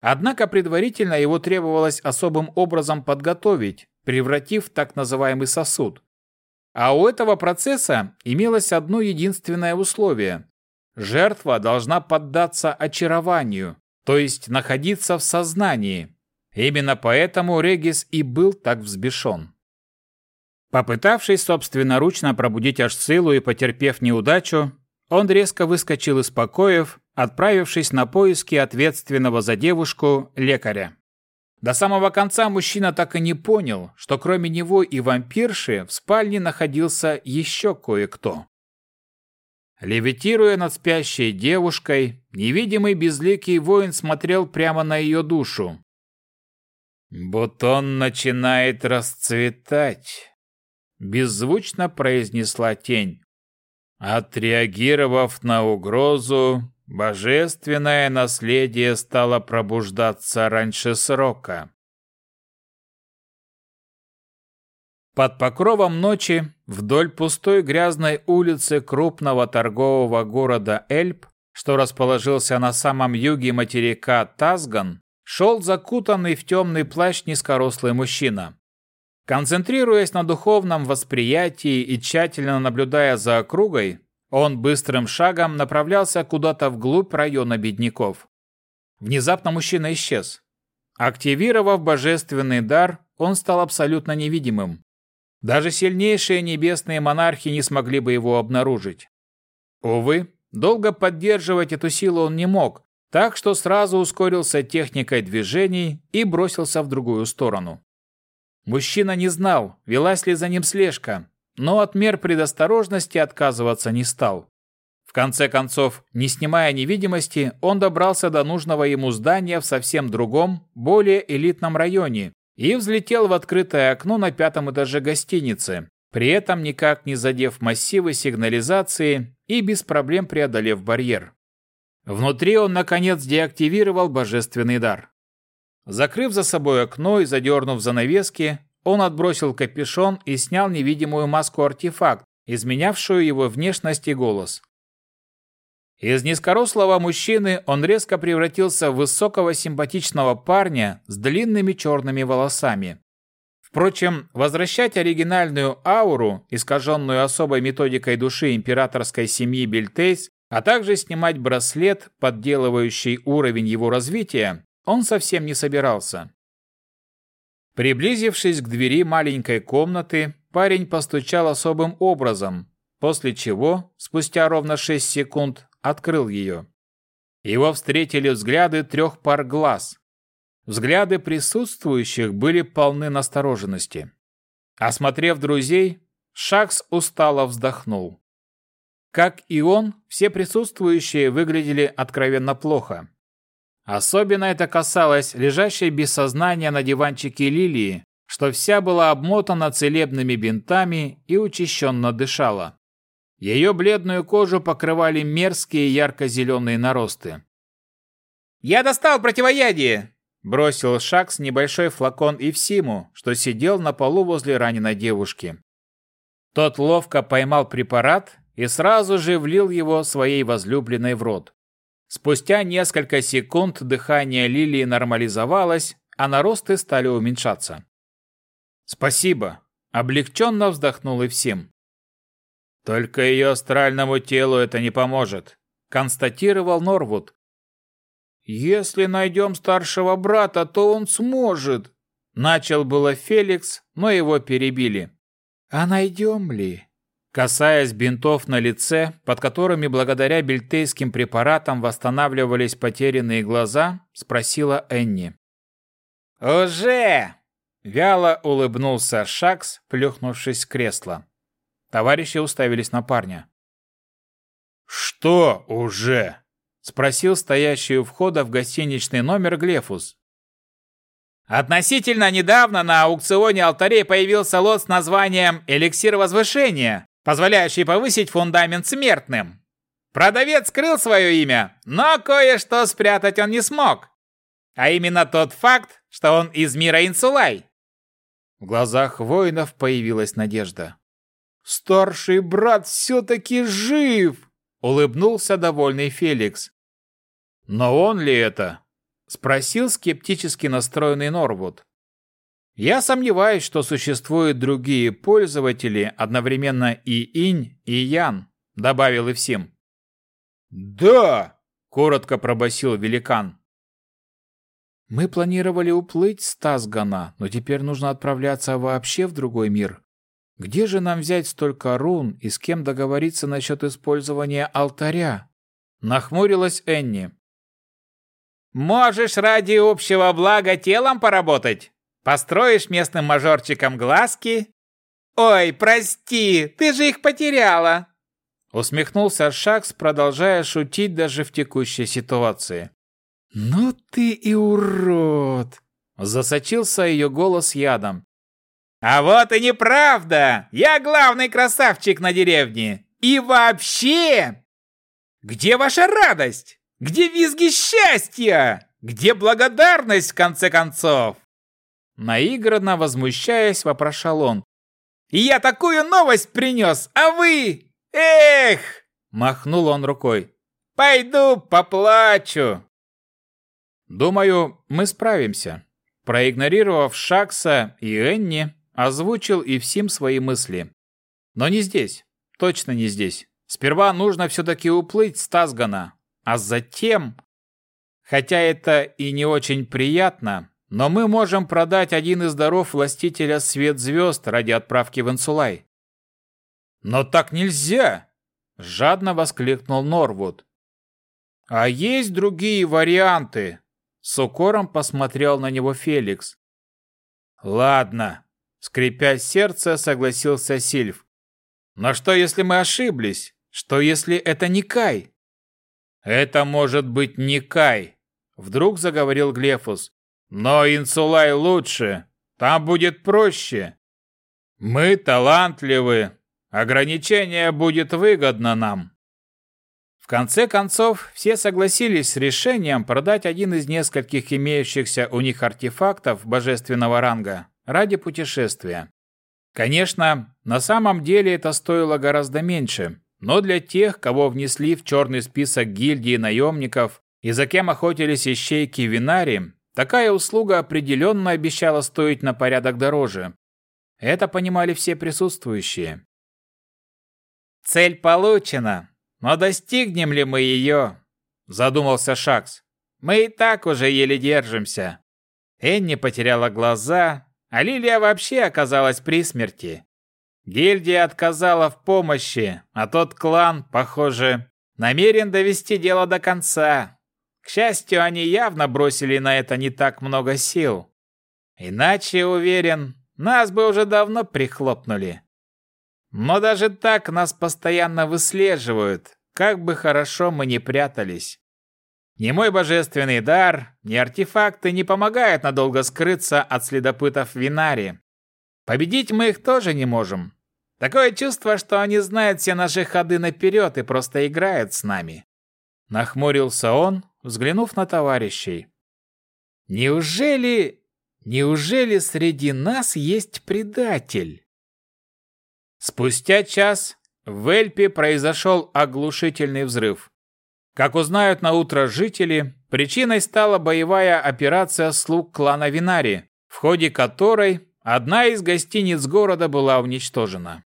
Однако предварительно его требовалось особым образом подготовить, превратив так называемый сосуд. А у этого процесса имелось одно единственное условие. Жертва должна поддаться очарованию, то есть находиться в сознании. Именно поэтому Регис и был так взбешен. Попытавшись собственноручно пробудить Ашцилу и потерпев неудачу, он резко выскочил из покоев, отправившись на поиски ответственного за девушку лекаря. До самого конца мужчина так и не понял, что кроме него и вампирши в спальне находился еще кое-кто. Левитируя над спящей девушкой, невидимый безликий воин смотрел прямо на ее душу. «Бутон начинает расцветать», — беззвучно произнесла тень. Отреагировав на угрозу, божественное наследие стало пробуждаться раньше срока. Под покровом ночи вдоль пустой грязной улицы крупного торгового города Эльп, что расположился на самом юге материка Тазган, шел закутанный в темный плащ низкорослый мужчина. Концентрируясь на духовном восприятии и тщательно наблюдая за округой, он быстрым шагом направлялся куда-то вглубь района бедняков. Внезапно мужчина исчез. Активировав божественный дар, он стал абсолютно невидимым. Даже сильнейшие небесные монархи не смогли бы его обнаружить. Увы, долго поддерживать эту силу он не мог, так что сразу ускорился техникой движений и бросился в другую сторону. Мужчина не знал, велась ли за ним слежка, но от мер предосторожности отказываться не стал. В конце концов, не снимая невидимости, он добрался до нужного ему здания в совсем другом, более элитном районе, и взлетел в открытое окно на пятом этаже гостиницы, при этом никак не задев массивы сигнализации и без проблем преодолев барьер. Внутри он, наконец, деактивировал божественный дар. Закрыв за собой окно и задернув занавески, он отбросил капюшон и снял невидимую маску-артефакт, изменявшую его внешность и голос. Из низкорослого мужчины он резко превратился в высокого симпатичного парня с длинными черными волосами. Впрочем, возвращать оригинальную ауру, искаженную особой методикой души императорской семьи Бельтейс, а также снимать браслет, подделывающий уровень его развития, он совсем не собирался. Приблизившись к двери маленькой комнаты, парень постучал особым образом, после чего, спустя ровно 6 секунд, открыл ее. Его встретили взгляды трех пар глаз. Взгляды присутствующих были полны настороженности. Осмотрев друзей, Шакс устало вздохнул. Как и он, все присутствующие выглядели откровенно плохо. Особенно это касалось лежащей без сознания на диванчике Лилии, что вся была обмотана целебными бинтами и учащенно дышала. Ее бледную кожу покрывали мерзкие ярко-зеленые наросты. «Я достал противоядие!» Бросил шаг с небольшой флакон Ивсиму, что сидел на полу возле раненой девушки. Тот ловко поймал препарат и сразу же влил его своей возлюбленной в рот. Спустя несколько секунд дыхание Лилии нормализовалось, а наросты стали уменьшаться. «Спасибо!» – облегченно вздохнул и всем. «Только ее астральному телу это не поможет», – констатировал Норвуд. «Если найдем старшего брата, то он сможет», – начал было Феликс, но его перебили. «А найдем ли?» Касаясь бинтов на лице, под которыми благодаря бельтейским препаратам восстанавливались потерянные глаза, спросила Энни. «Уже!» – вяло улыбнулся Шакс, плюхнувшись в кресло. Товарищи уставились на парня. «Что уже?» – спросил стоящий у входа в гостиничный номер Глефус. Относительно недавно на аукционе алтарей появился лот с названием «Эликсир возвышения», позволяющий повысить фундамент смертным. Продавец скрыл свое имя, но кое-что спрятать он не смог. А именно тот факт, что он из мира Инсулай. В глазах воинов появилась надежда. «Старший брат все-таки жив!» — улыбнулся довольный Феликс. «Но он ли это?» — спросил скептически настроенный Норвуд. Я сомневаюсь, что существуют другие пользователи, одновременно и инь, и ян, добавил Ивсим. Да, коротко пробасил великан. Мы планировали уплыть с Тазгана, но теперь нужно отправляться вообще в другой мир. Где же нам взять столько рун и с кем договориться насчет использования алтаря? Нахмурилась Энни. Можешь ради общего блага телом поработать, Построишь местным мажорчикам глазки? Ой, прости, ты же их потеряла!» Усмехнулся Шакс, продолжая шутить даже в текущей ситуации. «Ну ты и урод!» Засочился ее голос ядом. «А вот и неправда! Я главный красавчик на деревне! И вообще! Где ваша радость? Где визги счастья? Где благодарность, в конце концов?» Наигранно возмущаясь, вопрошал он. «Я такую новость принес, а вы? Эх!» Махнул он рукой. «Пойду поплачу!» «Думаю, мы справимся». Проигнорировав Шакса и Энни, озвучил и всем свои мысли. «Но не здесь. Точно не здесь. Сперва нужно все-таки уплыть с Тазгана, а затем...» Хотя это и не очень приятно, но мы можем продать один из даров властителя свет звезд ради отправки в Инсулай. Но так нельзя! Жадно воскликнул Норвуд. А есть другие варианты? С укором посмотрел на него Феликс. Ладно, скрипя сердце, согласился Сильв. Но что, если мы ошиблись? Что, если это не Кай? Это может быть не Кай, вдруг заговорил Глефус. Но Инсулай лучше, там будет проще. Мы талантливы, ограничение будет выгодно нам. В конце концов, все согласились с решением продать один из нескольких имеющихся у них артефактов божественного ранга ради путешествия. Конечно, на самом деле это стоило гораздо меньше, но для тех, кого внесли в черный список гильдии наемников и за кем охотились ищейки Винари, Такая услуга определенно обещала стоить на порядок дороже. Это понимали все присутствующие. «Цель получена, но достигнем ли мы ее?» – задумался Шакс. «Мы и так уже еле держимся». Энни потеряла глаза, а Лилия вообще оказалась при смерти. Гильдия отказала в помощи, а тот клан, похоже, намерен довести дело до конца. К счастью, они явно бросили на это не так много сил. Иначе, уверен, нас бы уже давно прихлопнули. Но даже так нас постоянно выслеживают, как бы хорошо мы ни прятались. Ни мой божественный дар, ни артефакты не помогают надолго скрыться от следопытов Винари. Победить мы их тоже не можем. Такое чувство, что они знают все наши ходы наперед и просто играют с нами. Нахмурился он, взглянув на товарищей. Неужели... Неужели среди нас есть предатель? Спустя час в Эльпе произошел оглушительный взрыв. Как узнают на утро жители, причиной стала боевая операция слуг клана Винари, в ходе которой одна из гостиниц города была уничтожена.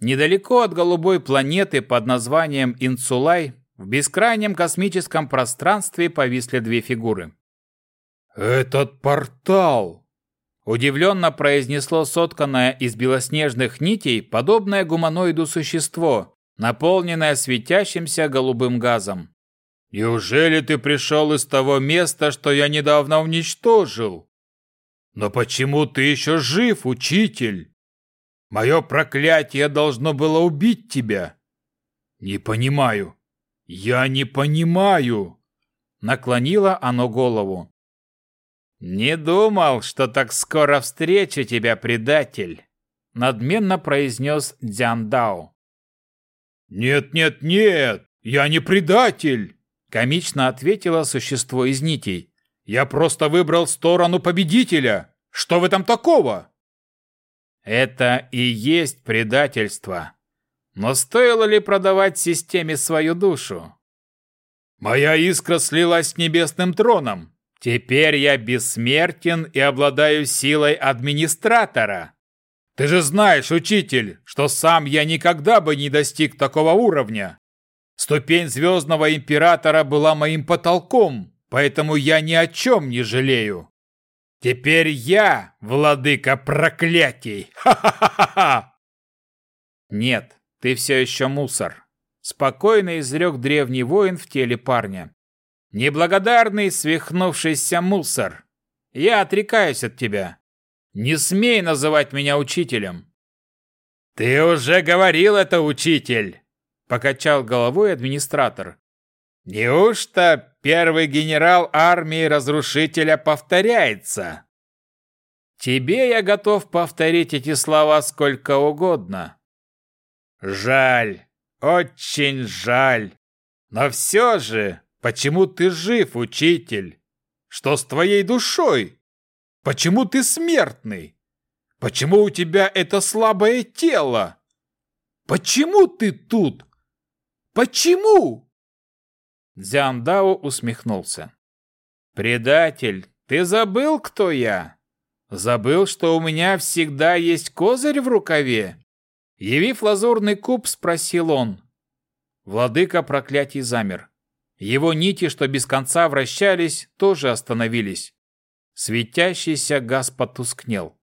Недалеко от голубой планеты под названием Инсулай в бескрайнем космическом пространстве повисли две фигуры. «Этот портал!» Удивленно произнесло сотканное из белоснежных нитей подобное гуманоиду существо, наполненное светящимся голубым газом. «Неужели ты пришел из того места, что я недавно уничтожил? Но почему ты еще жив, учитель?» Мое проклятие должно было убить тебя. Не понимаю. Я не понимаю. Наклонило оно голову. Не думал, что так скоро встречу тебя, предатель. Надменно произнес Дзян Дао. Нет, нет, нет, я не предатель. Комично ответило существо из нитей. Я просто выбрал сторону победителя. Что в этом такого? Это и есть предательство. Но стоило ли продавать системе свою душу? Моя искра слилась с небесным троном. Теперь я бессмертен и обладаю силой администратора. Ты же знаешь, учитель, что сам я никогда бы не достиг такого уровня. Ступень Звездного Императора была моим потолком, поэтому я ни о чем не жалею. Теперь я владыка проклятий! Ха-ха-ха-ха! Нет, ты все еще мусор. Спокойно изрек древний воин в теле парня. Неблагодарный, свихнувшийся мусор. Я отрекаюсь от тебя. Не смей называть меня учителем. Ты уже говорил это, учитель, покачал головой администратор. Неужто первый генерал армии разрушителя повторяется? Тебе я готов повторить эти слова сколько угодно. Жаль, очень жаль. Но все же, почему ты жив, учитель? Что с твоей душой? Почему ты смертный? Почему у тебя это слабое тело? Почему ты тут? Почему? Дзян Дао усмехнулся. «Предатель, ты забыл, кто я? Забыл, что у меня всегда есть козырь в рукаве?» Явив лазурный куб, спросил он. Владыка проклятий замер. Его нити, что без конца вращались, тоже остановились. Светящийся газ потускнел.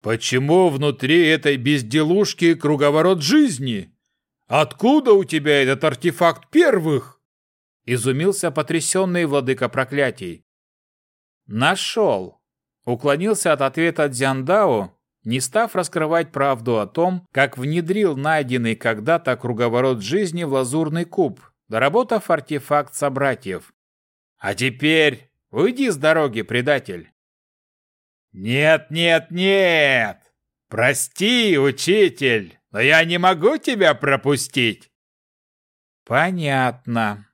«Почему внутри этой безделушки круговорот жизни? Откуда у тебя этот артефакт первых?» Изумился потрясенный владыка проклятий. «Нашел!» Уклонился от ответа Дзяндао, не став раскрывать правду о том, как внедрил найденный когда-то круговорот жизни в лазурный куб, доработав артефакт собратьев. «А теперь уйди с дороги, предатель!» «Нет, нет, нет! Прости, учитель, но я не могу тебя пропустить!» «Понятно»,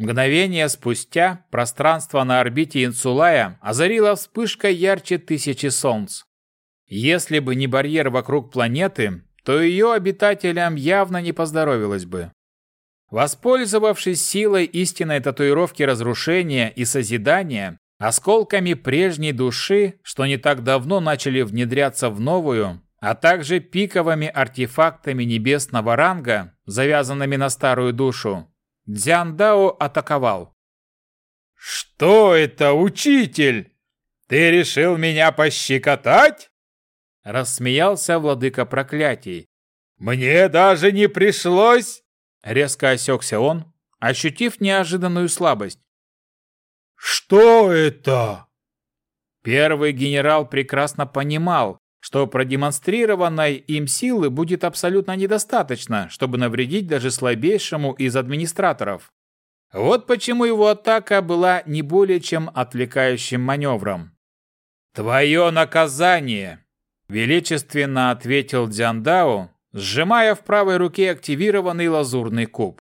Мгновение спустя пространство на орбите Инсулая озарило вспышкой ярче тысячи солнц. Если бы не барьер вокруг планеты, то ее обитателям явно не поздоровилось бы. Воспользовавшись силой истинной татуировки разрушения и созидания, осколками прежней души, что не так давно начали внедряться в новую, а также пиковыми артефактами небесного ранга, завязанными на старую душу, Дзяндао атаковал. «Что это, учитель? Ты решил меня пощекотать?» Рассмеялся владыка проклятий. «Мне даже не пришлось!» Резко осекся он, ощутив неожиданную слабость. «Что это?» Первый генерал прекрасно понимал, что продемонстрированной им силы будет абсолютно недостаточно, чтобы навредить даже слабейшему из администраторов. Вот почему его атака была не более чем отвлекающим маневром. «Твое наказание!» – величественно ответил Дзяндао, сжимая в правой руке активированный лазурный куб.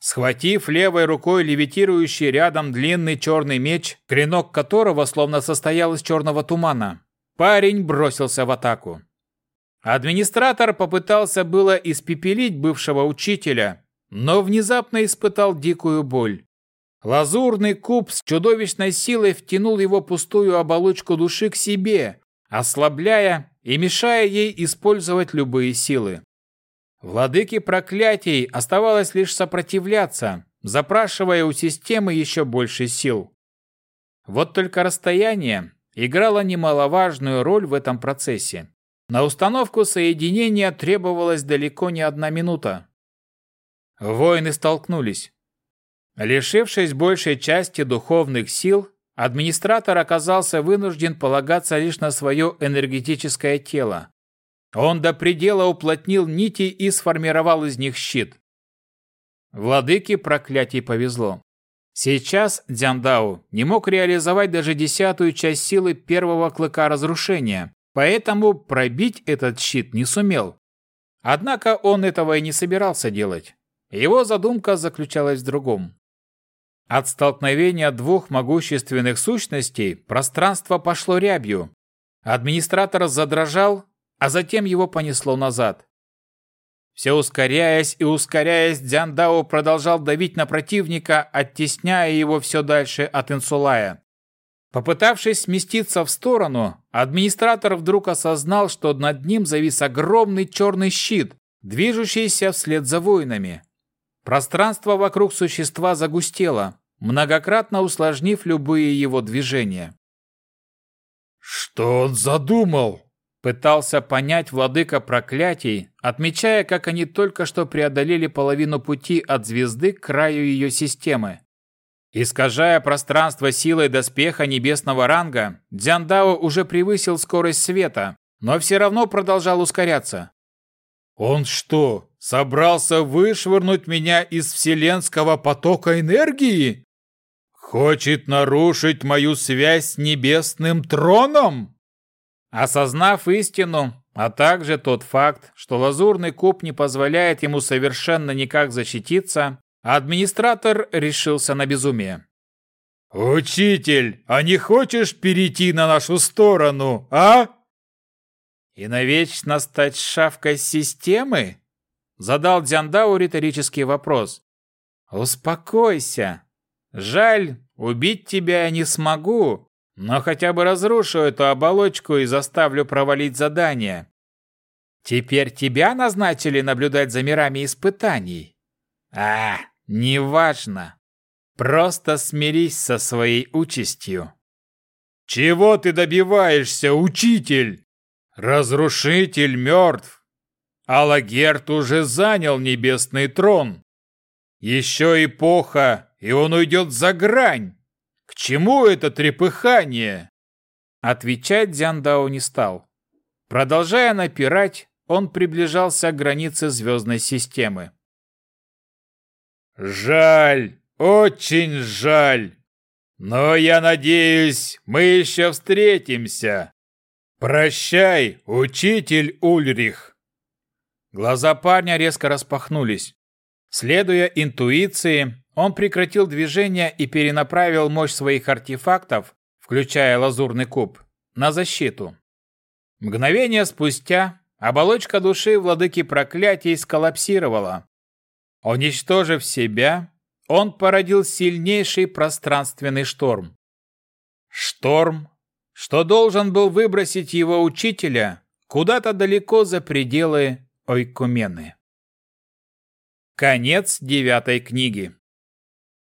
Схватив левой рукой левитирующий рядом длинный черный меч, клинок которого словно состоял из черного тумана, парень бросился в атаку. Администратор попытался было испепелить бывшего учителя, но внезапно испытал дикую боль. Лазурный куб с чудовищной силой втянул его пустую оболочку души к себе, ослабляя и мешая ей использовать любые силы. Владыке проклятий оставалось лишь сопротивляться, запрашивая у системы еще больше сил. Вот только расстояние играло немаловажную роль в этом процессе. На установку соединения требовалась далеко не одна минута. Воины столкнулись. Лишившись большей части духовных сил, администратор оказался вынужден полагаться лишь на свое энергетическое тело. Он до предела уплотнил нити и сформировал из них щит. Владыке проклятий повезло. Сейчас Дзяндау не мог реализовать даже десятую часть силы первого клыка разрушения, поэтому пробить этот щит не сумел. Однако он этого и не собирался делать. Его задумка заключалась в другом. От столкновения двух могущественных сущностей пространство пошло рябью. Администратор задрожал, а затем его понесло назад. Все ускоряясь и ускоряясь, Дзяндао продолжал давить на противника, оттесняя его все дальше от Инсулая. Попытавшись сместиться в сторону, администратор вдруг осознал, что над ним завис огромный черный щит, движущийся вслед за воинами. Пространство вокруг существа загустело, многократно усложнив любые его движения. «Что он задумал?» Пытался понять владыка проклятий, отмечая, как они только что преодолели половину пути от звезды к краю ее системы. Искажая пространство силой доспеха небесного ранга, Дзяндао уже превысил скорость света, но все равно продолжал ускоряться. «Он что, собрался вышвырнуть меня из вселенского потока энергии? Хочет нарушить мою связь с небесным троном?» Осознав истину, а также тот факт, что лазурный куб не позволяет ему совершенно никак защититься, администратор решился на безумие. «Учитель, а не хочешь перейти на нашу сторону, а?» «И навечно стать шавкой системы?» Задал Дзяндау риторический вопрос. «Успокойся. Жаль, убить тебя я не смогу, но хотя бы разрушу эту оболочку и заставлю провалить задание. Теперь тебя назначили наблюдать за мирами испытаний? А, неважно. Просто смирись со своей участью. Чего ты добиваешься, учитель? Разрушитель мертв. Алагерт уже занял небесный трон. Еще эпоха, и он уйдет за грань. К чему это трепыхание? Отвечать Дзяндао не стал. Продолжая напирать, он приближался к границе звездной системы. «Жаль, очень жаль. Но я надеюсь, мы еще встретимся. Прощай, учитель Ульрих!» Глаза парня резко распахнулись. Следуя интуиции, он прекратил движение и перенаправил мощь своих артефактов, включая лазурный куб, на защиту. Мгновение спустя оболочка души владыки проклятий сколлапсировала. Уничтожив себя, он породил сильнейший пространственный шторм. Шторм, что должен был выбросить его учителя куда-то далеко за пределы Ойкумены. Конец девятой книги.